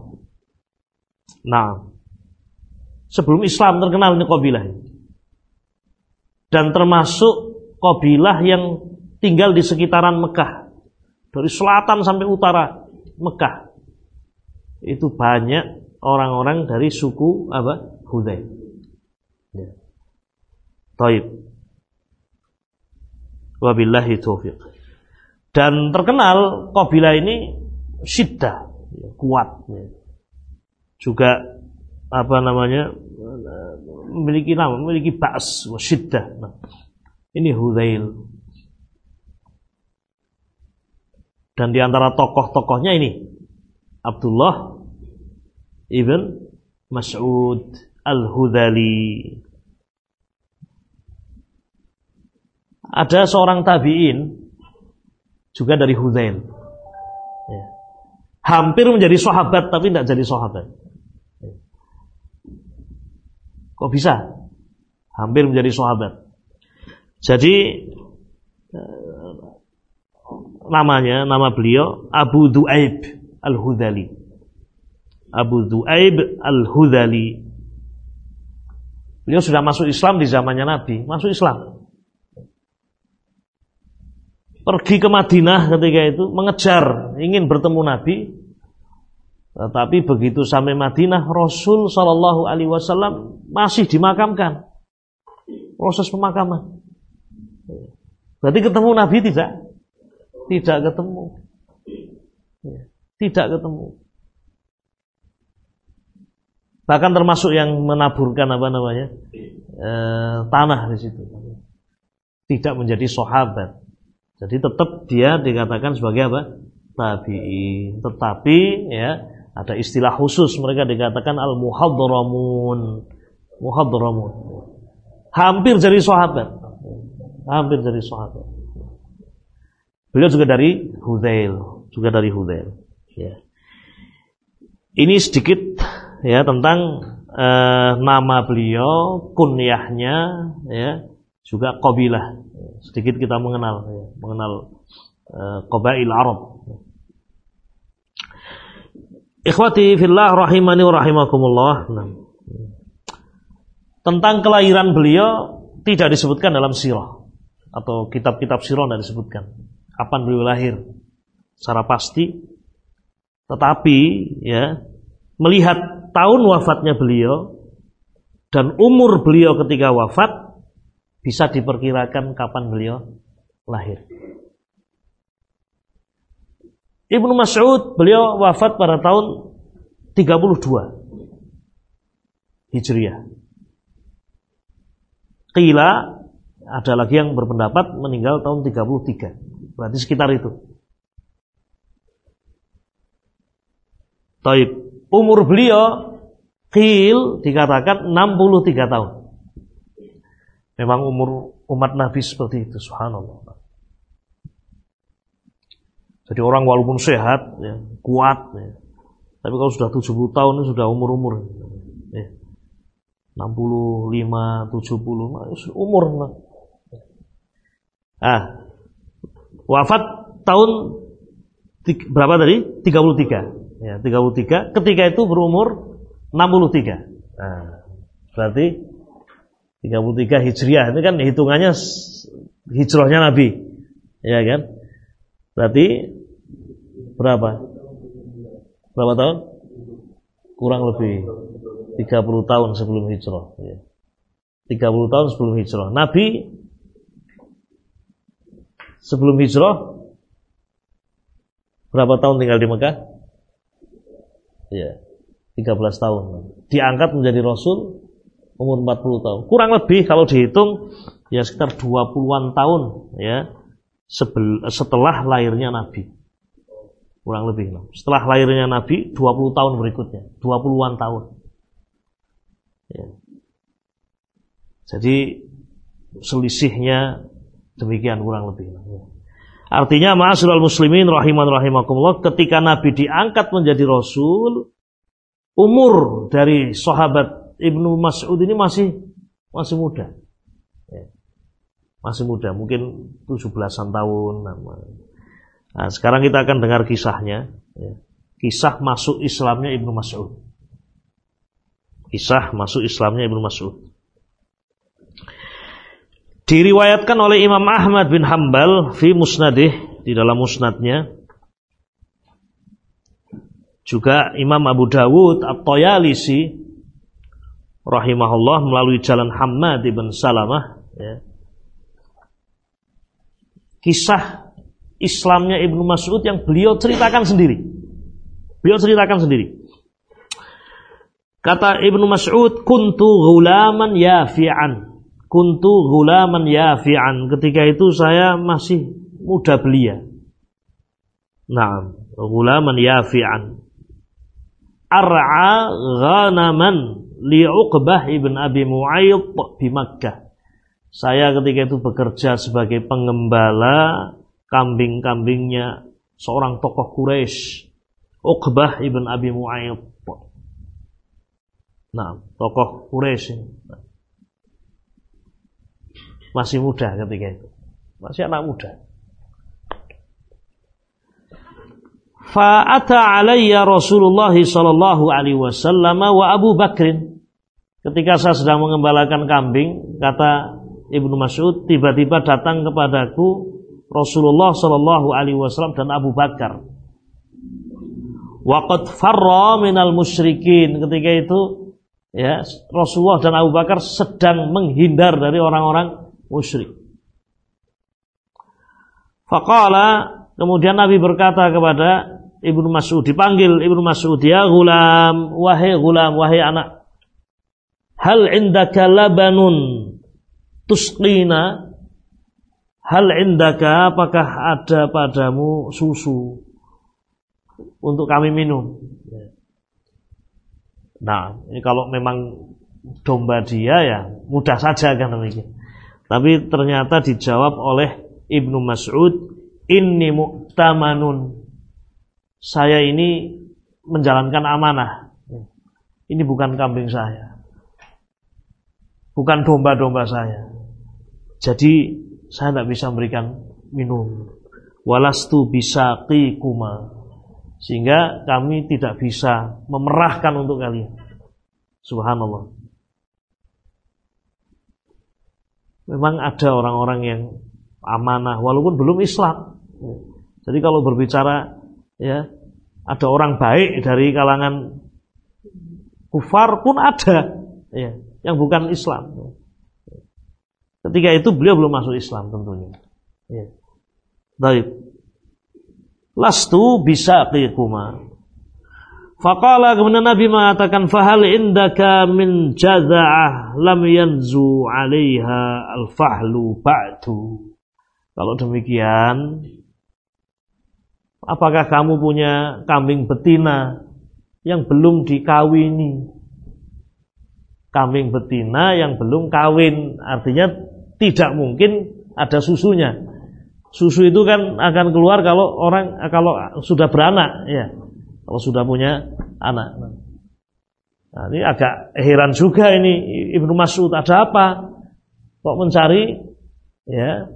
Nah, sebelum Islam terkenal ini kabilah Dan termasuk kabilah yang tinggal di sekitaran Mekah. Dari selatan sampai utara Mekah. Itu banyak orang-orang dari suku apa? Hudayl. Ya. Taib. Wabillahi taufiq. Dan terkenal kabilah ini syiddah, ya, kuat. Ya. Juga apa namanya memiliki nama, memiliki ba's, syiddah. Nah, ini Hudail. Dan di antara tokoh-tokohnya ini Abdullah ibn Mas'ud al-Hudali. Ada seorang tabi'in juga dari Hudail hampir menjadi sahabat tapi tidak jadi sahabat. Kok bisa? Hampir menjadi sahabat. Jadi eh, namanya, nama beliau Abu Du'aib Al-Hudali. Abu Du'aib Al-Hudali. Beliau sudah masuk Islam di zamannya Nabi, masuk Islam. Pergi ke Madinah ketika itu mengejar ingin bertemu Nabi. Tetapi begitu sampai Madinah Rasul Shallallahu Alaihi Wasallam masih dimakamkan. Proses pemakaman. Berarti ketemu Nabi tidak tidak ketemu tidak ketemu bahkan termasuk yang menaburkan apa namanya e, tanah di situ tidak menjadi sahabat jadi tetap dia dikatakan sebagai apa? Tabi'i. Tetapi ya ada istilah khusus mereka dikatakan al-muhadramun. Muhadramun. Hampir jadi sahabat. Hampir jadi sahabat. Beliau juga dari Hudail, juga dari Hudail. Ya. Ini sedikit ya tentang uh, nama beliau, kunyahnya, ya, juga qabilah. Sedikit kita mengenal ya, mengenal qabail Arab. Ikhwati fillah rahimani wa rahimakumullah. Nah. Tentang kelahiran beliau tidak disebutkan dalam sirah atau kitab-kitab sirah tidak disebutkan. Kapan beliau lahir secara pasti. Tetapi ya melihat tahun wafatnya beliau dan umur beliau ketika wafat bisa diperkirakan kapan beliau lahir. Ibnu Mas'ud beliau wafat pada tahun 32 Hijriah. Qila ada lagi yang berpendapat meninggal tahun 33. Berarti sekitar itu. Taib. Umur beliau Qil dikatakan 63 tahun. Memang umur umat Nabi seperti itu, subhanallah. Jadi orang walaupun sehat, ya, kuat, ya. tapi kalau sudah 70 tahun ini sudah umur-umur. Ya. 65, 70, umur. Ah, wafat tahun berapa tadi? 33. Ya, 33. Ketika itu berumur 63. Nah, berarti 33 Hijriah itu kan hitungannya hijrahnya Nabi. Ya kan? Berarti Berapa? Berapa tahun? Kurang lebih 30 tahun sebelum hijrah. Ya. 30 tahun sebelum hijrah. Nabi sebelum hijrah berapa tahun tinggal di Mekah? Ya, 13 tahun. Diangkat menjadi Rasul umur 40 tahun. Kurang lebih kalau dihitung ya sekitar 20-an tahun ya setelah lahirnya Nabi kurang lebih. Setelah lahirnya Nabi 20 tahun berikutnya, 20-an tahun. Ya. Jadi selisihnya demikian kurang lebih. Ya. Artinya ma'asyiral muslimin rahiman rahimakumullah ketika Nabi diangkat menjadi rasul umur dari sahabat Ibnu Mas'ud ini masih masih muda. Masih muda, mungkin 17-an tahun. Nah, sekarang kita akan dengar kisahnya. Ya. Kisah masuk Islamnya Ibnu Mas'ud. Kisah masuk Islamnya Ibnu Mas'ud. Diriwayatkan oleh Imam Ahmad bin Hambal fi musnadih di dalam musnadnya. Juga Imam Abu Dawud At-Toyalisi rahimahullah melalui jalan Hamad bin Salamah ya. Kisah Islamnya Ibnu Mas'ud yang beliau ceritakan sendiri. Beliau ceritakan sendiri. Kata Ibnu Mas'ud, "Kuntu ghulaman yafi'an." Kuntu ghulaman yafi'an. Ketika itu saya masih muda belia. Nah, ghulaman yafi'an. Ar'a ghanaman li Uqbah ibn Abi Mu'ayyid di Makkah. Saya ketika itu bekerja sebagai pengembala kambing-kambingnya seorang tokoh Quraisy, Uqbah ibn Abi Mu'ayyid. Nah, tokoh Quraisy masih muda ketika itu. Masih anak muda. Fa'ata alayya Rasulullah sallallahu alaihi wasallam wa Abu Bakrin. Ketika saya sedang mengembalakan kambing, kata Ibnu Mas'ud, tiba-tiba datang kepadaku Rasulullah Shallallahu Alaihi Wasallam dan Abu Bakar. Waqad farra minal musyrikin ketika itu ya Rasulullah dan Abu Bakar sedang menghindar dari orang-orang musyrik. Faqala kemudian Nabi berkata kepada Ibnu Mas'ud dipanggil Ibnu Mas'ud ya gulam wahai gulam wahai anak hal indaka labanun tusqina Hal indaka apakah ada padamu susu untuk kami minum? Nah, ini kalau memang domba dia ya mudah saja kan demikian. Tapi ternyata dijawab oleh Ibnu Mas'ud, "Inni mu'tamanun." Saya ini menjalankan amanah. Ini bukan kambing saya. Bukan domba-domba saya. Jadi saya tidak bisa memberikan minum. Walastu bisa kuma. Sehingga kami tidak bisa memerahkan untuk kalian. Subhanallah. Memang ada orang-orang yang amanah walaupun belum Islam. Jadi kalau berbicara ya ada orang baik dari kalangan kufar pun ada ya yang bukan Islam. Ketika itu beliau belum masuk Islam tentunya. Ya. Baik. Lastu bisa qikuma. Faqala kemudian Nabi mengatakan fahal indaka min jaza'ah lam yanzu 'alaiha al-fahlu ba'du. Kalau demikian apakah kamu punya kambing betina yang belum dikawini? Kambing betina yang belum kawin artinya tidak mungkin ada susunya. Susu itu kan akan keluar kalau orang kalau sudah beranak, ya. Kalau sudah punya anak. Nah, ini agak heran juga ini Ibnu Mas'ud ada apa? Kok mencari ya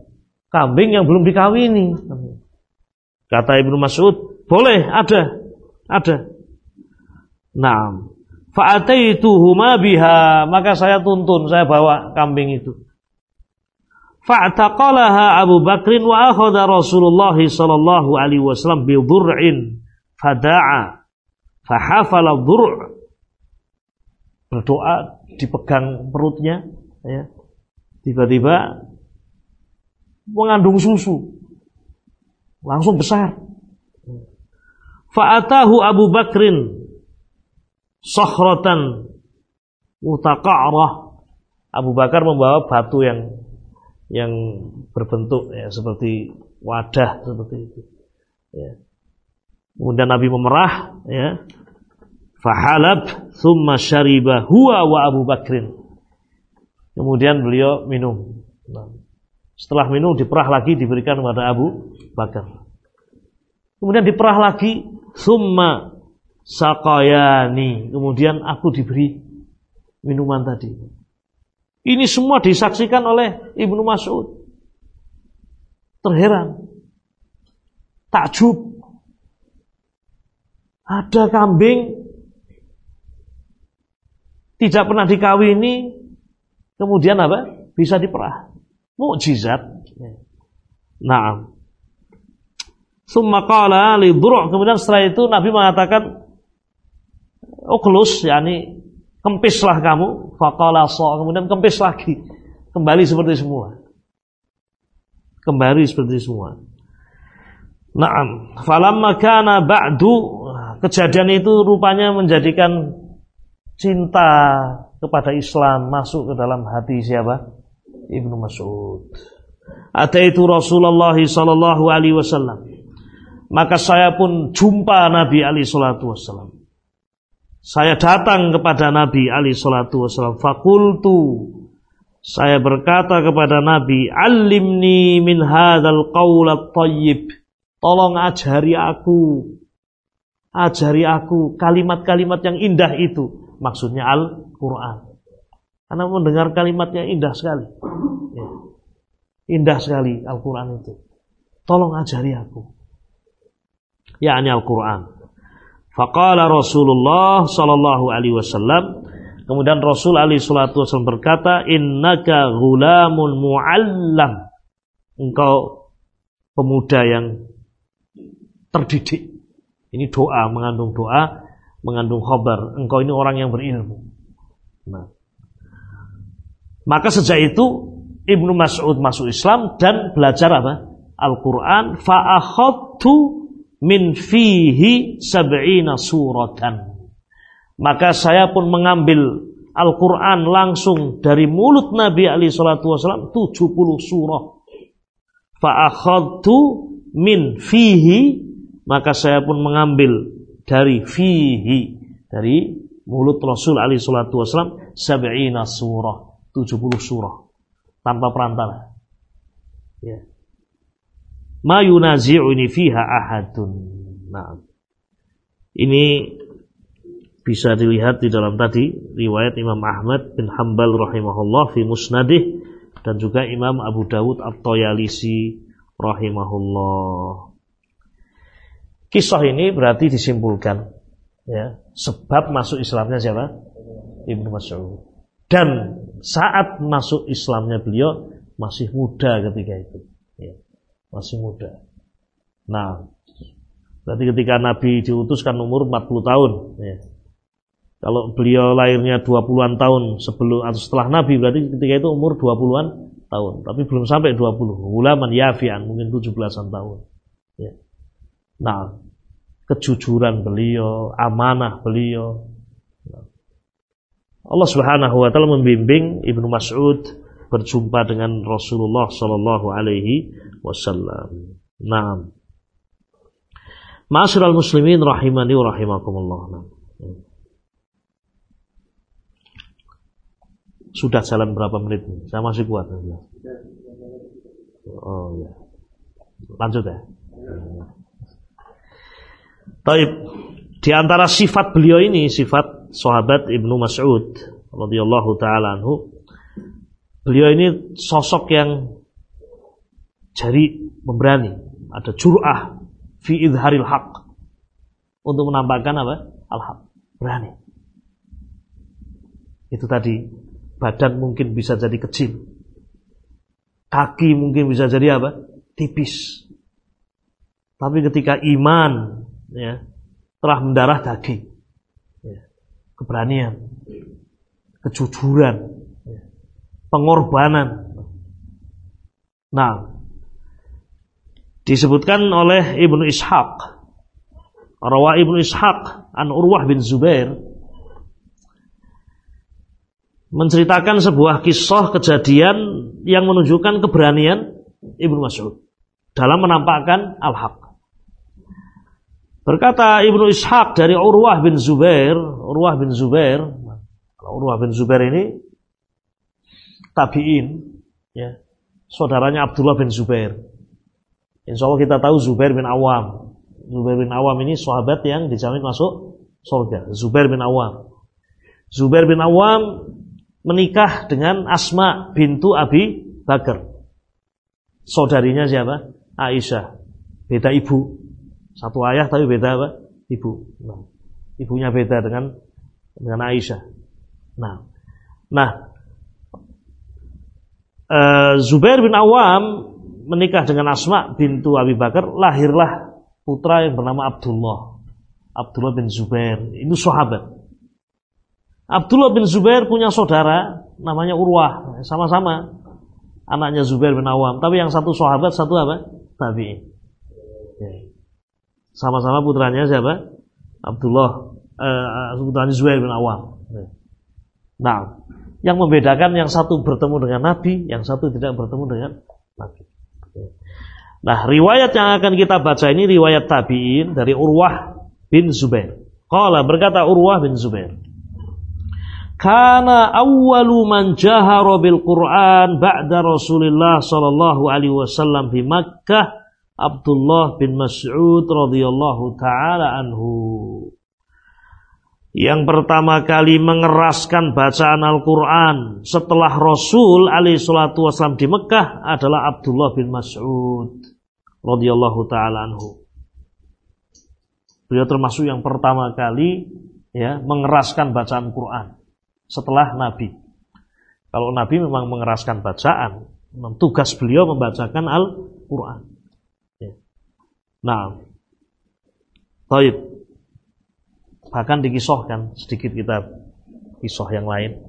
kambing yang belum dikawini? Kata Ibnu Mas'ud, boleh ada, ada. Nah, fa'ataituhuma biha, maka saya tuntun, saya bawa kambing itu. Fa'taqalaha Abu Bakrin wa akhadha Rasulullah sallallahu alaihi wasallam bi dhur'in fada'a. Fahafala dhur' berdoa dipegang perutnya ya. Tiba-tiba mengandung susu. Langsung besar. Fa'atahu Abu Bakrin sahratan mutaqa'rah. Abu Bakar membawa batu yang yang berbentuk ya seperti wadah seperti itu. Ya. Kemudian Nabi memerah ya. Fahalab thumma syariba huwa wa Abu Bakrin. Kemudian beliau minum. Nah, setelah minum diperah lagi diberikan kepada Abu Bakar. Kemudian diperah lagi summa sakayani. Kemudian aku diberi minuman tadi. Ini semua disaksikan oleh Ibnu Mas'ud. Terheran. Takjub. Ada kambing tidak pernah dikawini, kemudian apa? Bisa diperah. Mukjizat. Nah. Summa qala li kemudian setelah itu Nabi mengatakan uklus yakni Kempislah kamu, faqala so, kemudian kempis lagi. Kembali seperti semua. Kembali seperti semua. Naam, falamma kana ba'du kejadian itu rupanya menjadikan cinta kepada Islam masuk ke dalam hati siapa? Ibnu Mas'ud. itu Rasulullah sallallahu alaihi wasallam. Maka saya pun jumpa Nabi alaihi salatu wasallam. Saya datang kepada Nabi Ali Shallallahu Wasallam. Fakultu. Saya berkata kepada Nabi, Alimni min hadal qawlat tayyib. Tolong ajari aku. Ajari aku kalimat-kalimat yang indah itu. Maksudnya Al-Quran. Karena mendengar kalimatnya indah sekali. Ya. Indah sekali Al-Quran itu. Tolong ajari aku. Ya, ini Al-Quran. Faqala Rasulullah sallallahu alaihi wasallam Kemudian Rasul alaihi salatu wasallam berkata, "Innaka ghulamun muallam." Engkau pemuda yang terdidik. Ini doa, mengandung doa, mengandung khabar. Engkau ini orang yang berilmu. Nah. Maka sejak itu Ibnu Mas'ud masuk Islam dan belajar apa? Al-Quran. Fa'akhadtu min fihi sab'ina suratan. Maka saya pun mengambil Al-Quran langsung dari mulut Nabi Ali Shallallahu Wasallam 70 surah. Fa'akhadtu min fihi maka saya pun mengambil dari fihi dari mulut Rasul Ali Shallallahu Wasallam sab'ina surah 70 surah tanpa perantara. Ya ma yunazi'uni fiha ahadun. Nah. Ini bisa dilihat di dalam tadi riwayat Imam Ahmad bin Hambal rahimahullah fi musnadih dan juga Imam Abu Dawud At-Toyalisi rahimahullah. Kisah ini berarti disimpulkan ya, sebab masuk Islamnya siapa? Ibnu Mas'ud. Dan saat masuk Islamnya beliau masih muda ketika itu. Ya, masih muda. Nah, berarti ketika Nabi diutuskan umur 40 tahun. Ya. Kalau beliau lahirnya 20-an tahun sebelum atau setelah Nabi, berarti ketika itu umur 20-an tahun. Tapi belum sampai 20. Ulaman yafian, mungkin 17-an tahun. Ya. Nah, kejujuran beliau, amanah beliau, Allah Subhanahu wa taala membimbing Ibnu Mas'ud berjumpa dengan Rasulullah sallallahu alaihi wasallam. Naam. Ma'asyiral muslimin rahimani wa rahimakumullah. Sudah jalan berapa menit nih? Saya masih kuat. Oh ya. Lanjut ya. Taib. Di antara sifat beliau ini, sifat sahabat Ibnu Mas'ud radhiyallahu taala anhu, beliau ini sosok yang jari memberani, ada jur'ah fi idharil haq untuk menampakkan apa? Al-haq. Berani. Itu tadi badan mungkin bisa jadi kecil. Kaki mungkin bisa jadi apa? Tipis. Tapi ketika iman ya, telah mendarah daging. Ya. Keberanian, kejujuran, ya. pengorbanan. Nah, disebutkan oleh Ibnu Ishaq. Rawa Ibnu Ishaq an Urwah bin Zubair menceritakan sebuah kisah kejadian yang menunjukkan keberanian Ibnu Mas'ud dalam menampakkan al-haq. Berkata Ibnu Ishaq dari Urwah bin Zubair, Urwah bin Zubair, Urwah bin Zubair ini tabi'in, ya, saudaranya Abdullah bin Zubair. Insya Allah kita tahu Zubair bin Awam. Zubair bin Awam ini sahabat yang dijamin masuk surga. Zubair bin Awam. Zubair bin Awam menikah dengan Asma bintu Abi Bakar. Saudarinya siapa? Aisyah. Beda ibu. Satu ayah tapi beda apa? Ibu. Nah, ibunya beda dengan dengan Aisyah. Nah, nah uh, Zubair bin Awam menikah dengan Asma bintu Abi Bakar, lahirlah putra yang bernama Abdullah. Abdullah bin Zubair. Itu sahabat. Abdullah bin Zubair punya saudara namanya Urwah, sama-sama anaknya Zubair bin Awam. Tapi yang satu sahabat, satu apa? Tabi'in. Ya. Sama-sama putranya siapa? Abdullah uh, putranya Zubair bin Awam. Nah, yang membedakan yang satu bertemu dengan Nabi, yang satu tidak bertemu dengan Nabi. Nah, riwayat yang akan kita baca ini riwayat tabi'in dari Urwah bin Zubair. Qala berkata Urwah bin Zubair. Kana awwalu man jahara bil Qur'an ba'da Rasulullah sallallahu alaihi wasallam di Makkah Abdullah bin Mas'ud radhiyallahu taala anhu. Yang pertama kali mengeraskan bacaan Al-Quran setelah Rasul alaihi salatu wasallam di Mekah adalah Abdullah bin Mas'ud radhiyallahu taala anhu. Beliau termasuk yang pertama kali ya mengeraskan bacaan Quran setelah Nabi. Kalau Nabi memang mengeraskan bacaan, tugas beliau membacakan Al-Quran. Nah, baik. Bahkan dikisahkan sedikit kita kisah yang lain.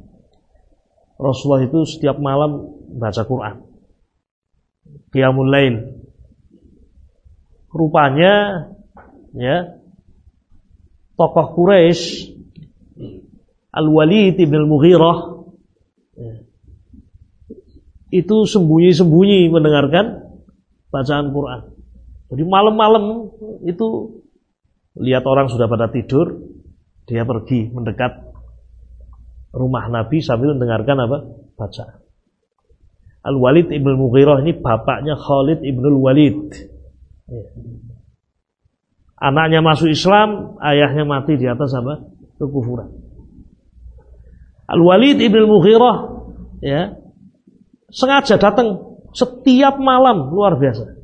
Rasulullah itu setiap malam baca Quran. Qiyamul Lail. Rupanya ya tokoh Quraisy Al-Walid ibn Al-Mughirah ya, itu sembunyi-sembunyi mendengarkan bacaan Quran. Jadi malam-malam itu lihat orang sudah pada tidur, dia pergi mendekat rumah Nabi sambil mendengarkan apa? Baca. Al-Walid ibn Mughirah ini bapaknya Khalid ibn Walid. Ya. Anaknya masuk Islam, ayahnya mati di atas apa? Kekufuran. Al-Walid ibn Mughirah ya, sengaja datang setiap malam luar biasa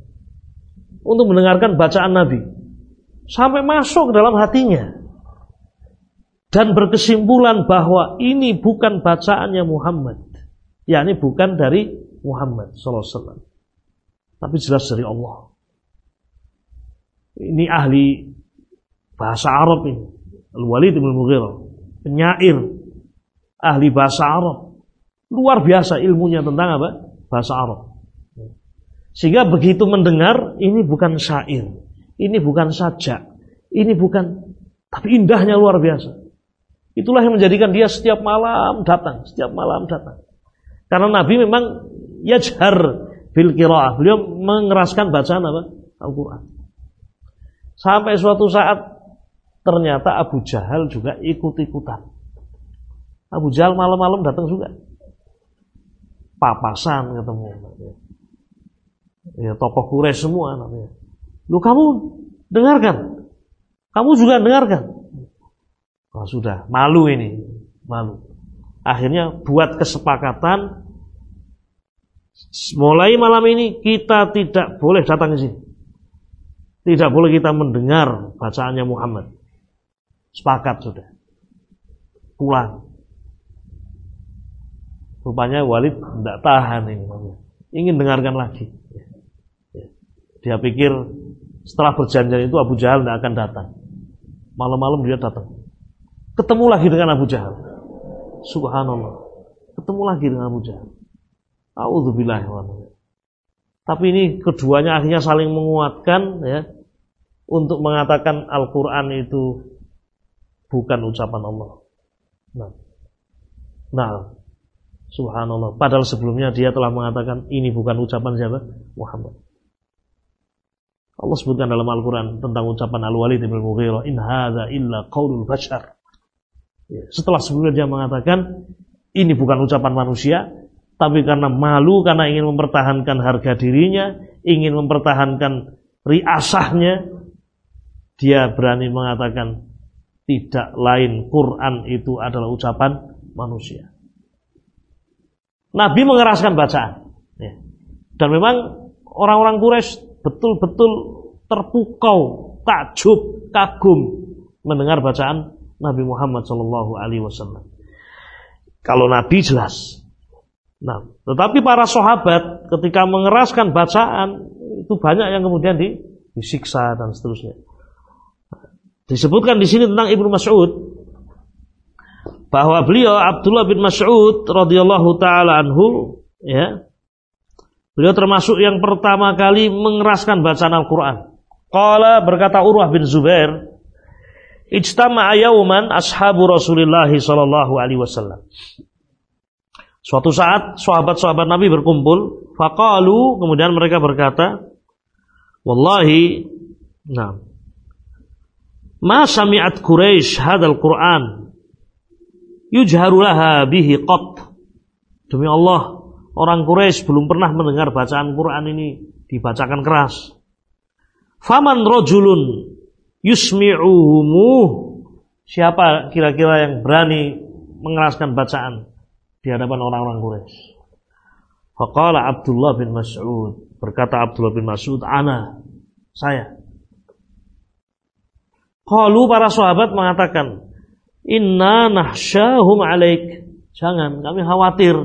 untuk mendengarkan bacaan Nabi sampai masuk ke dalam hatinya dan berkesimpulan bahwa ini bukan bacaannya Muhammad, yakni bukan dari Muhammad sallallahu alaihi wasallam. Tapi jelas dari Allah. Ini ahli bahasa Arab ini. Al-Walid bin Mughirah, penyair ahli bahasa Arab. Luar biasa ilmunya tentang apa? Bahasa Arab. Sehingga begitu mendengar ini bukan syair, ini bukan sajak, ini bukan tapi indahnya luar biasa. Itulah yang menjadikan dia setiap malam datang, setiap malam datang. Karena Nabi memang yajhar bil qiraah. Beliau mengeraskan bacaan apa? Al-Qur'an. Sampai suatu saat ternyata Abu Jahal juga ikut-ikutan. Abu Jahal malam-malam datang juga. Papasan ketemu. Ya, tokoh Quraisy semua namanya. Lu kamu dengarkan. Kamu juga dengarkan. Oh, sudah, malu ini, malu. Akhirnya buat kesepakatan mulai malam ini kita tidak boleh datang ke sini. Tidak boleh kita mendengar bacaannya Muhammad. Sepakat sudah. Pulang. Rupanya Walid tidak tahan ini. Ingin dengarkan lagi. Dia pikir setelah berjanjian itu Abu Jahal tidak akan datang. Malam-malam dia datang. Ketemu lagi dengan Abu Jahal. Subhanallah. Ketemu lagi dengan Abu Jahal. Auzubillah Tapi ini keduanya akhirnya saling menguatkan ya untuk mengatakan Al-Qur'an itu bukan ucapan Allah. Nah. Nah, subhanallah. Padahal sebelumnya dia telah mengatakan ini bukan ucapan siapa? Muhammad. Allah sebutkan dalam Al-Quran tentang ucapan Al-Walid bin Mughirah, in hadza illa qaulul bashar. Ya, setelah sebelumnya dia mengatakan ini bukan ucapan manusia, tapi karena malu, karena ingin mempertahankan harga dirinya, ingin mempertahankan riasahnya, dia berani mengatakan tidak lain Quran itu adalah ucapan manusia. Nabi mengeraskan bacaan. Ya. Dan memang orang-orang Quraisy betul-betul terpukau, takjub, kagum mendengar bacaan Nabi Muhammad Shallallahu Alaihi Wasallam. Kalau Nabi jelas. Nah, tetapi para sahabat ketika mengeraskan bacaan itu banyak yang kemudian di, disiksa dan seterusnya. Disebutkan di sini tentang Ibnu Mas'ud bahwa beliau Abdullah bin Mas'ud radhiyallahu taala anhu ya beliau termasuk yang pertama kali mengeraskan bacaan Al-Qur'an. Qala berkata Urwah bin Zubair Ijtama'a yauman ashabu Rasulullah sallallahu alaihi wasallam. Suatu saat sahabat-sahabat Nabi berkumpul, faqalu kemudian mereka berkata, "Wallahi, nah, ma sami'at Quraisy hadzal Qur'an yujharu laha bihi qat." Demi Allah, orang Quraisy belum pernah mendengar bacaan Quran ini dibacakan keras. Faman rojulun yusmi'uhumu? Siapa kira-kira yang berani mengeraskan bacaan di hadapan orang-orang Quraisy? Faqala Abdullah bin Mas'ud. Berkata Abdullah bin Mas'ud ana saya. Qalu para sahabat mengatakan inna nahsyahum alaik. Jangan kami khawatir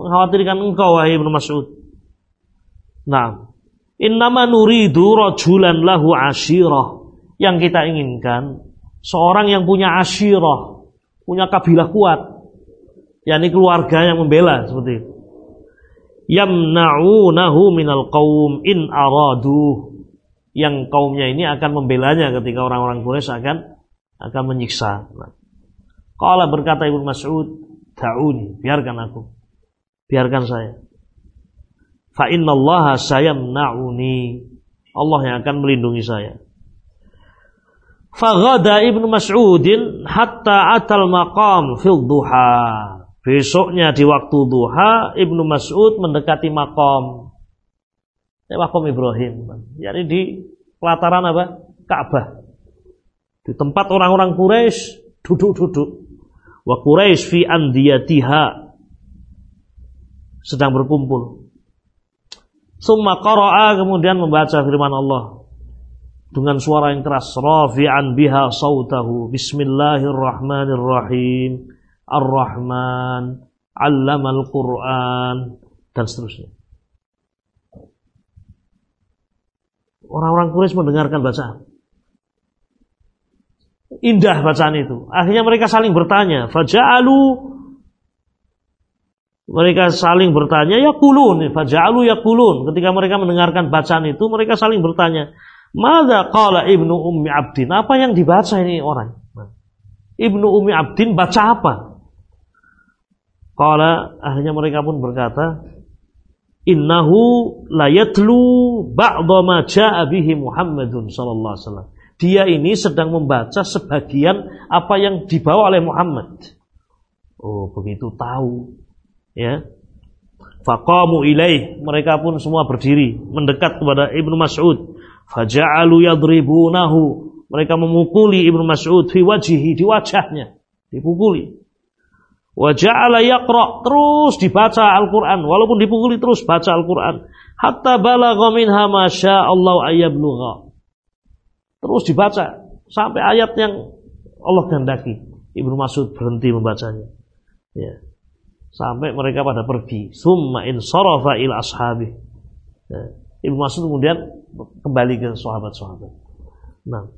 mengkhawatirkan engkau wahai Ibnu Mas'ud Nah innama nuridu rajulan lahu ashirah yang kita inginkan seorang yang punya asyirah, punya kabilah kuat, yakni keluarga yang membela seperti itu. Yamna'unahu minal qaum in aradu. Yang kaumnya ini akan membelanya ketika orang-orang Quraisy akan akan menyiksa. Nah. Berkata Ibnu Mas'ud, "Da'uni, biarkan aku. Biarkan saya." Fa innallaha sayamna'uni. Allah yang akan melindungi saya. Faghada Ibnu Mas'udin hatta atal maqam fil duha. Besoknya di waktu duha Ibnu Mas'ud mendekati makom. Ini makom Ibrahim. Jadi di pelataran apa? Ka'bah. Di tempat orang-orang Quraisy duduk-duduk. Wa Quraisy fi andiyatiha. Sedang berkumpul. Summa qara'a kemudian membaca firman Allah dengan suara yang keras rafi'an biha sautahu bismillahirrahmanirrahim ar-rahman 'allamal qur'an dan seterusnya. Orang-orang Quraisy mendengarkan bacaan. Indah bacaan itu. Akhirnya mereka saling bertanya, faja'alu mereka saling bertanya, ya kulun, faja'alu ya kulun. Ketika mereka mendengarkan bacaan itu, mereka saling bertanya, Mada qala ibnu ummi abdin? Apa yang dibaca ini orang? Ibnu ummi abdin baca apa? Qala akhirnya mereka pun berkata, Innahu layatlu ba'dha ma ja'a bihi Muhammadun sallallahu alaihi wasallam. Dia ini sedang membaca sebagian apa yang dibawa oleh Muhammad. Oh, begitu tahu ya. Faqamu ilaih. Mereka pun semua berdiri mendekat kepada Ibnu Mas'ud. Faja'alu yadribunahu. Mereka memukuli Ibnu Mas'ud fi wajhihi di wajahnya. Dipukuli. Wa ja'ala yaqra. Terus dibaca Al-Qur'an. Walaupun dipukuli terus baca Al-Qur'an. Hatta balagha minha ma Allah ayyablugha terus dibaca. Sampai ayat yang Allah kehendaki. Ibnu Mas'ud berhenti membacanya. Ya sampai mereka pada pergi. Summa in sarafa ila ashabi. Ya. Ibnu Mas'ud kemudian kembali ke sahabat-sahabat. Nah,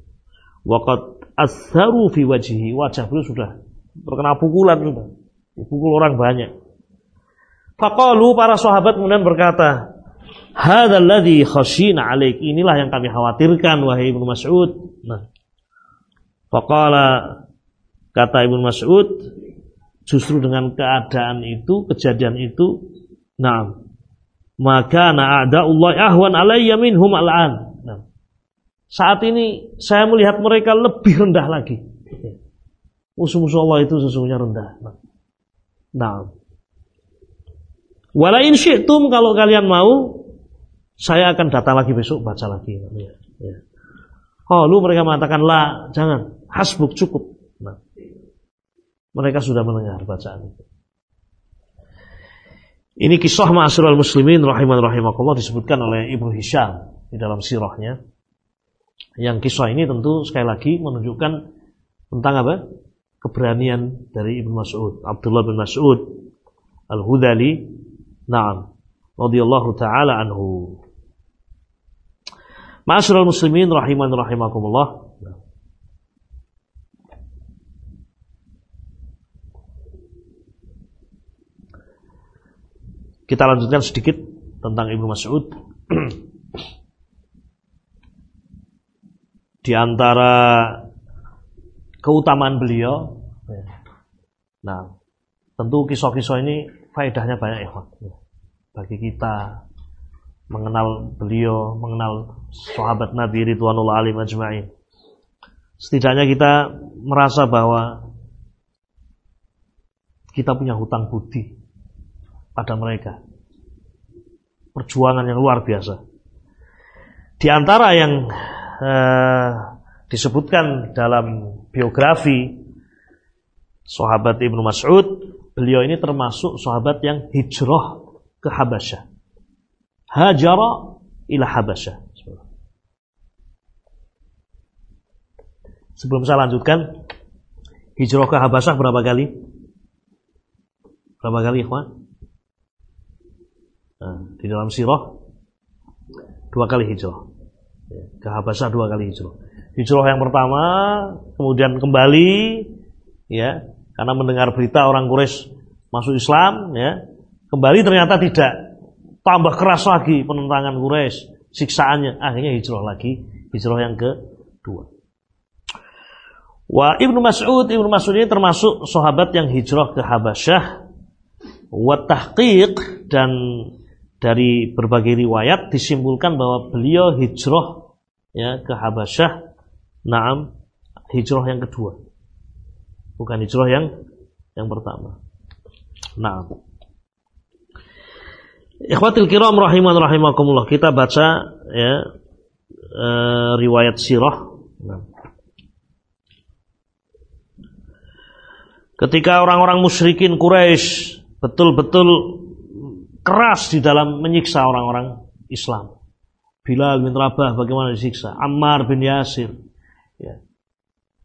waqad asharu fi wajhi, wajah beliau sudah terkena pukulan sudah. Dipukul orang banyak. Faqalu para sahabat kemudian berkata, "Hadzal ladzi khashina alaik." Inilah yang kami khawatirkan wahai Ibnu Mas'ud. Nah. Faqala kata Ibnu Mas'ud, Justru dengan keadaan itu, kejadian itu, nah, maka na'ada Allah ahwan alayya minhum al'an. Nah, saat ini saya melihat mereka lebih rendah lagi. Musuh-musuh Allah itu sesungguhnya rendah. Nah, walain kalau kalian mau, saya akan datang lagi besok baca lagi. Ya, ya. Oh, lu mereka mengatakan lah, jangan, hasbuk cukup. Mereka sudah mendengar bacaan itu. Ini kisah ma'asyiral muslimin rahiman rahimakumullah disebutkan oleh Ibnu Hisham di dalam sirahnya. Yang kisah ini tentu sekali lagi menunjukkan tentang apa? Keberanian dari Ibnu Mas'ud, Abdullah bin Mas'ud Al-Hudali, na'am, radhiyallahu taala anhu. Ma'asyiral muslimin rahiman rahimakumullah. Kita lanjutkan sedikit tentang Ibnu Mas'ud. Di antara keutamaan beliau, nah tentu kisah-kisah ini faedahnya banyak ya, bagi kita mengenal beliau, mengenal sahabat Nabi Ridwanullah alim ajma'in. Setidaknya kita merasa bahwa kita punya hutang budi pada mereka. Perjuangan yang luar biasa. Di antara yang eh, disebutkan dalam biografi sahabat Ibnu Mas'ud, beliau ini termasuk sahabat yang hijrah ke Habasyah. Hajara ila Habasyah. Sebelum saya lanjutkan, hijrah ke Habasyah berapa kali? Berapa kali, ikhwan? Nah, di dalam sirah dua kali hijrah. Ke Habasyah dua kali hijrah. Hijrah yang pertama, kemudian kembali, ya, karena mendengar berita orang Quraisy masuk Islam, ya, kembali ternyata tidak, tambah keras lagi penentangan Quraisy, siksaannya, akhirnya hijrah lagi, hijrah yang kedua. Wa Ibnu Mas'ud, Ibnu Mas'ud ini termasuk sahabat yang hijrah ke Habasyah, wa tahqiq dan dari berbagai riwayat disimpulkan bahwa beliau hijrah ya ke Habasyah. Naam hijrah yang kedua. Bukan hijrah yang yang pertama. Naam. Ikhwatil kiram rahiman rahimakumullah. Kita baca ya e, riwayat sirah. Nah. Ketika orang-orang musyrikin Quraisy betul-betul keras di dalam menyiksa orang-orang Islam. Bilal bin Rabah bagaimana disiksa, Ammar bin Yasir, ya.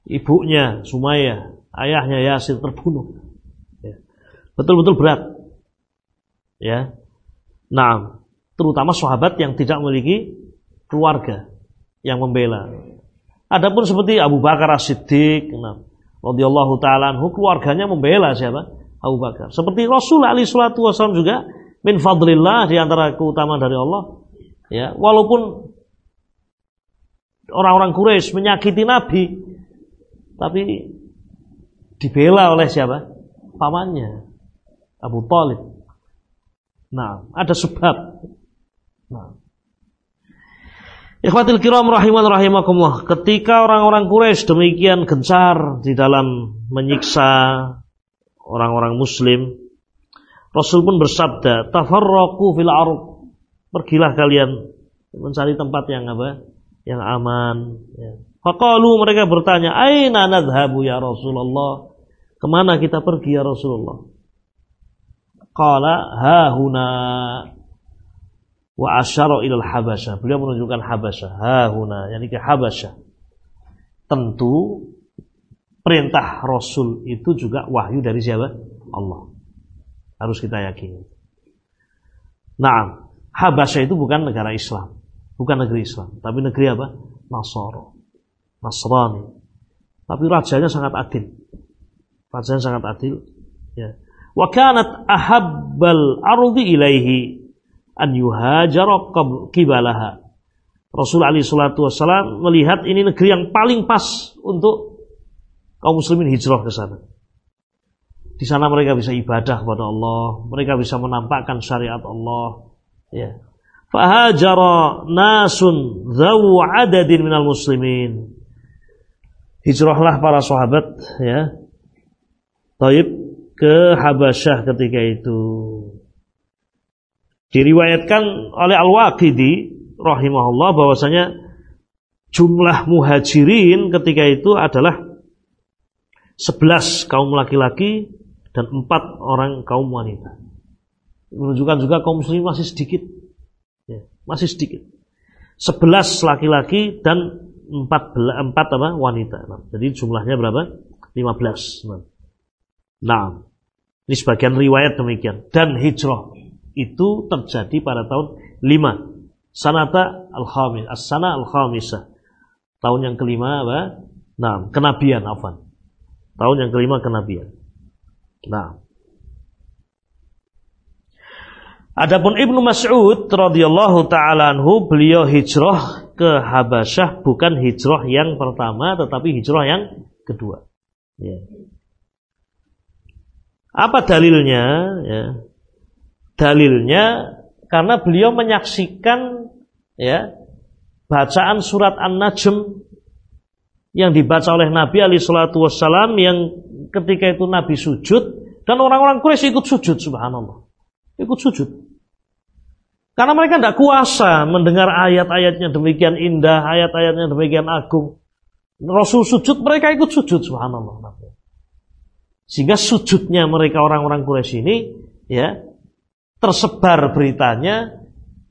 ibunya Sumaya, ayahnya Yasir terbunuh. Ya. Betul-betul berat. Ya. Nah, terutama sahabat yang tidak memiliki keluarga yang membela. Adapun seperti Abu Bakar As-Siddiq, nah, radhiyallahu taala keluarganya membela siapa? Abu Bakar. Seperti Rasul alaihi salatu wasallam juga min fadlillah di antara keutamaan dari Allah. Ya, walaupun orang-orang Quraisy menyakiti Nabi, tapi dibela oleh siapa? Pamannya Abu Talib. Nah, ada sebab. Nah, Ikhwatil kiram rahiman rahimakumullah. Ketika orang-orang Quraisy demikian gencar di dalam menyiksa orang-orang muslim, Rasul pun bersabda, "Tafarraqu fil ardh." Pergilah kalian mencari tempat yang apa? Yang aman, ya. Faqalu mereka bertanya, "Aina nadhhabu ya Rasulullah?" Ke mana kita pergi ya Rasulullah? Qala ha huna wa asyara ilal habasyah. Beliau menunjukkan habasyah. Ha huna, yani ke habasyah. Tentu perintah Rasul itu juga wahyu dari siapa? Allah. Harus kita yakini. Nah, Habasyah itu bukan negara Islam, bukan negeri Islam, tapi negeri apa? Nasoro, Nasrani. Tapi rajanya sangat adil. Rajanya sangat adil. Ya. Wa kanat ahabbal ardi ilaihi an yuhajara kibalaha. Rasul Ali Shallallahu Wasallam melihat ini negeri yang paling pas untuk kaum muslimin hijrah ke sana. Di sana mereka bisa ibadah kepada Allah, mereka bisa menampakkan syariat Allah. Ya. Fahajara nasun zawu adadin minal muslimin. Hijrahlah para sahabat ya. Taib ke Habasyah ketika itu. Diriwayatkan oleh Al-Waqidi rahimahullah bahwasanya jumlah muhajirin ketika itu adalah 11 kaum laki-laki dan 4 orang kaum wanita. Menunjukkan juga kaum muslim masih sedikit. Ya, masih sedikit. 11 laki-laki dan 4, 4 apa? wanita. Nah, jadi jumlahnya berapa? 15. Nah. nah, ini sebagian riwayat demikian. Dan hijrah itu terjadi pada tahun 5 sanata al-khamis as-sana al-khamisah tahun yang kelima apa? Nah, kenabian afan. Tahun yang kelima kenabian. Nah. Adapun Ibnu Mas'ud radhiyallahu taala anhu beliau hijrah ke Habasyah bukan hijrah yang pertama tetapi hijrah yang kedua. Ya. Apa dalilnya? Ya. Dalilnya karena beliau menyaksikan ya bacaan surat An-Najm yang dibaca oleh Nabi Ali Shallallahu Wasallam yang ketika itu Nabi sujud dan orang-orang Quraisy ikut sujud subhanallah ikut sujud karena mereka tidak kuasa mendengar ayat-ayatnya demikian indah ayat-ayatnya demikian agung Rasul sujud mereka ikut sujud subhanallah sehingga sujudnya mereka orang-orang Quraisy ini ya tersebar beritanya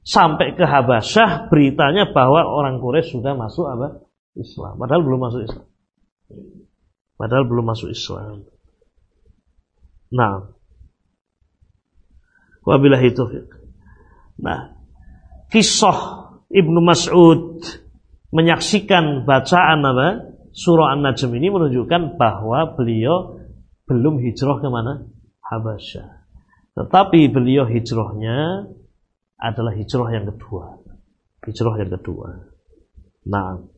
sampai ke Habasyah beritanya bahwa orang Quraisy sudah masuk apa? Islam. Padahal belum masuk Islam. Padahal belum masuk Islam. Nah. Wabillahi taufiq. Nah, kisah Ibnu Mas'ud menyaksikan bacaan apa? Surah An-Najm ini menunjukkan bahwa beliau belum hijrah ke mana? Habasyah. Tetapi beliau hijrahnya adalah hijrah yang kedua. Hijrah yang kedua. Nah.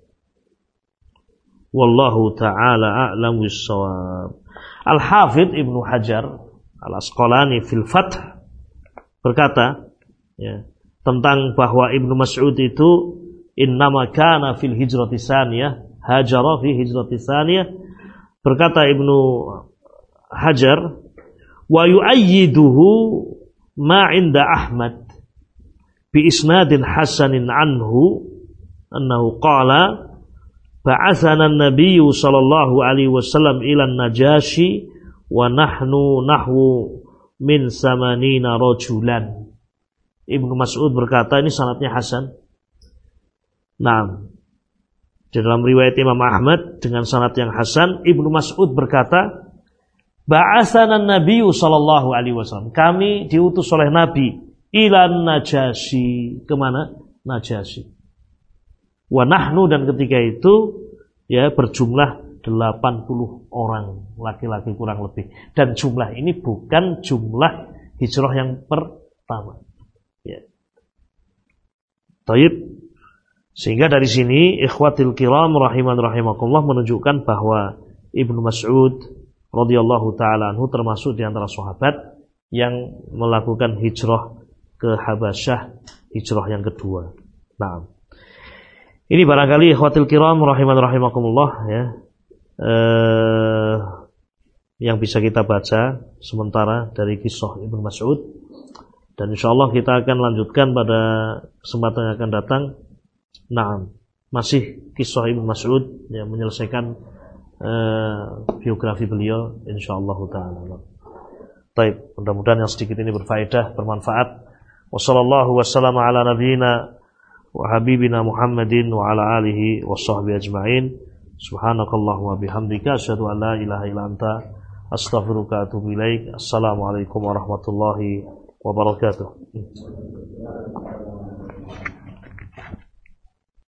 Wallahu ta'ala a'lam bissawab. Al-Hafidh Ibnu Hajar Al-Asqalani fil Fath berkata ya, tentang bahwa Ibnu Mas'ud itu innama kana fil hijrati saniyah hajara fi hijrati saniyah berkata Ibnu Hajar wa yu'ayyiduhu ma 'inda Ahmad bi isnadin hasanin anhu annahu qala ba'athana an-nabiy sallallahu alaihi wasallam ila an-najashi wa nahnu nahwu min samanina rajulan Ibnu Mas'ud berkata ini sanatnya Hasan. Nah, di dalam riwayat Imam Ahmad dengan sanat yang Hasan, Ibnu Mas'ud berkata, Ba'asana Nabi sallallahu alaihi wasallam. Kami diutus oleh Nabi ilan Najasyi. Ke mana? Najasyi. Wa nahnu dan ketika itu ya berjumlah 80 orang laki-laki kurang lebih. Dan jumlah ini bukan jumlah hijrah yang pertama. Ya. Taib. Sehingga dari sini ikhwatil kiram rahiman rahimakumullah menunjukkan bahwa Ibnu Mas'ud radhiyallahu taala anhu termasuk di antara sahabat yang melakukan hijrah ke Habasyah, hijrah yang kedua. Nah, ini barangkali ikhwatil kiram rahiman rahimakumullah ya. Eh, yang bisa kita baca sementara dari kisah Ibnu Mas'ud dan insyaallah kita akan lanjutkan pada kesempatan yang akan datang. Nah, masih kisah Ibnu Mas'ud yang menyelesaikan uh, biografi beliau insyaallah taala. Baik, mudah-mudahan yang sedikit ini berfaedah, bermanfaat. Wassallallahu wassalamu ala nabiyyina habibina Muhammadin wa ala alihi wa sahbihi ajma'in. Subhanakallahumma bihamdika asyhadu an la ilaha illa anta astaghfiruka wa atubu ilaik. Assalamualaikum warahmatullahi wabarakatuh.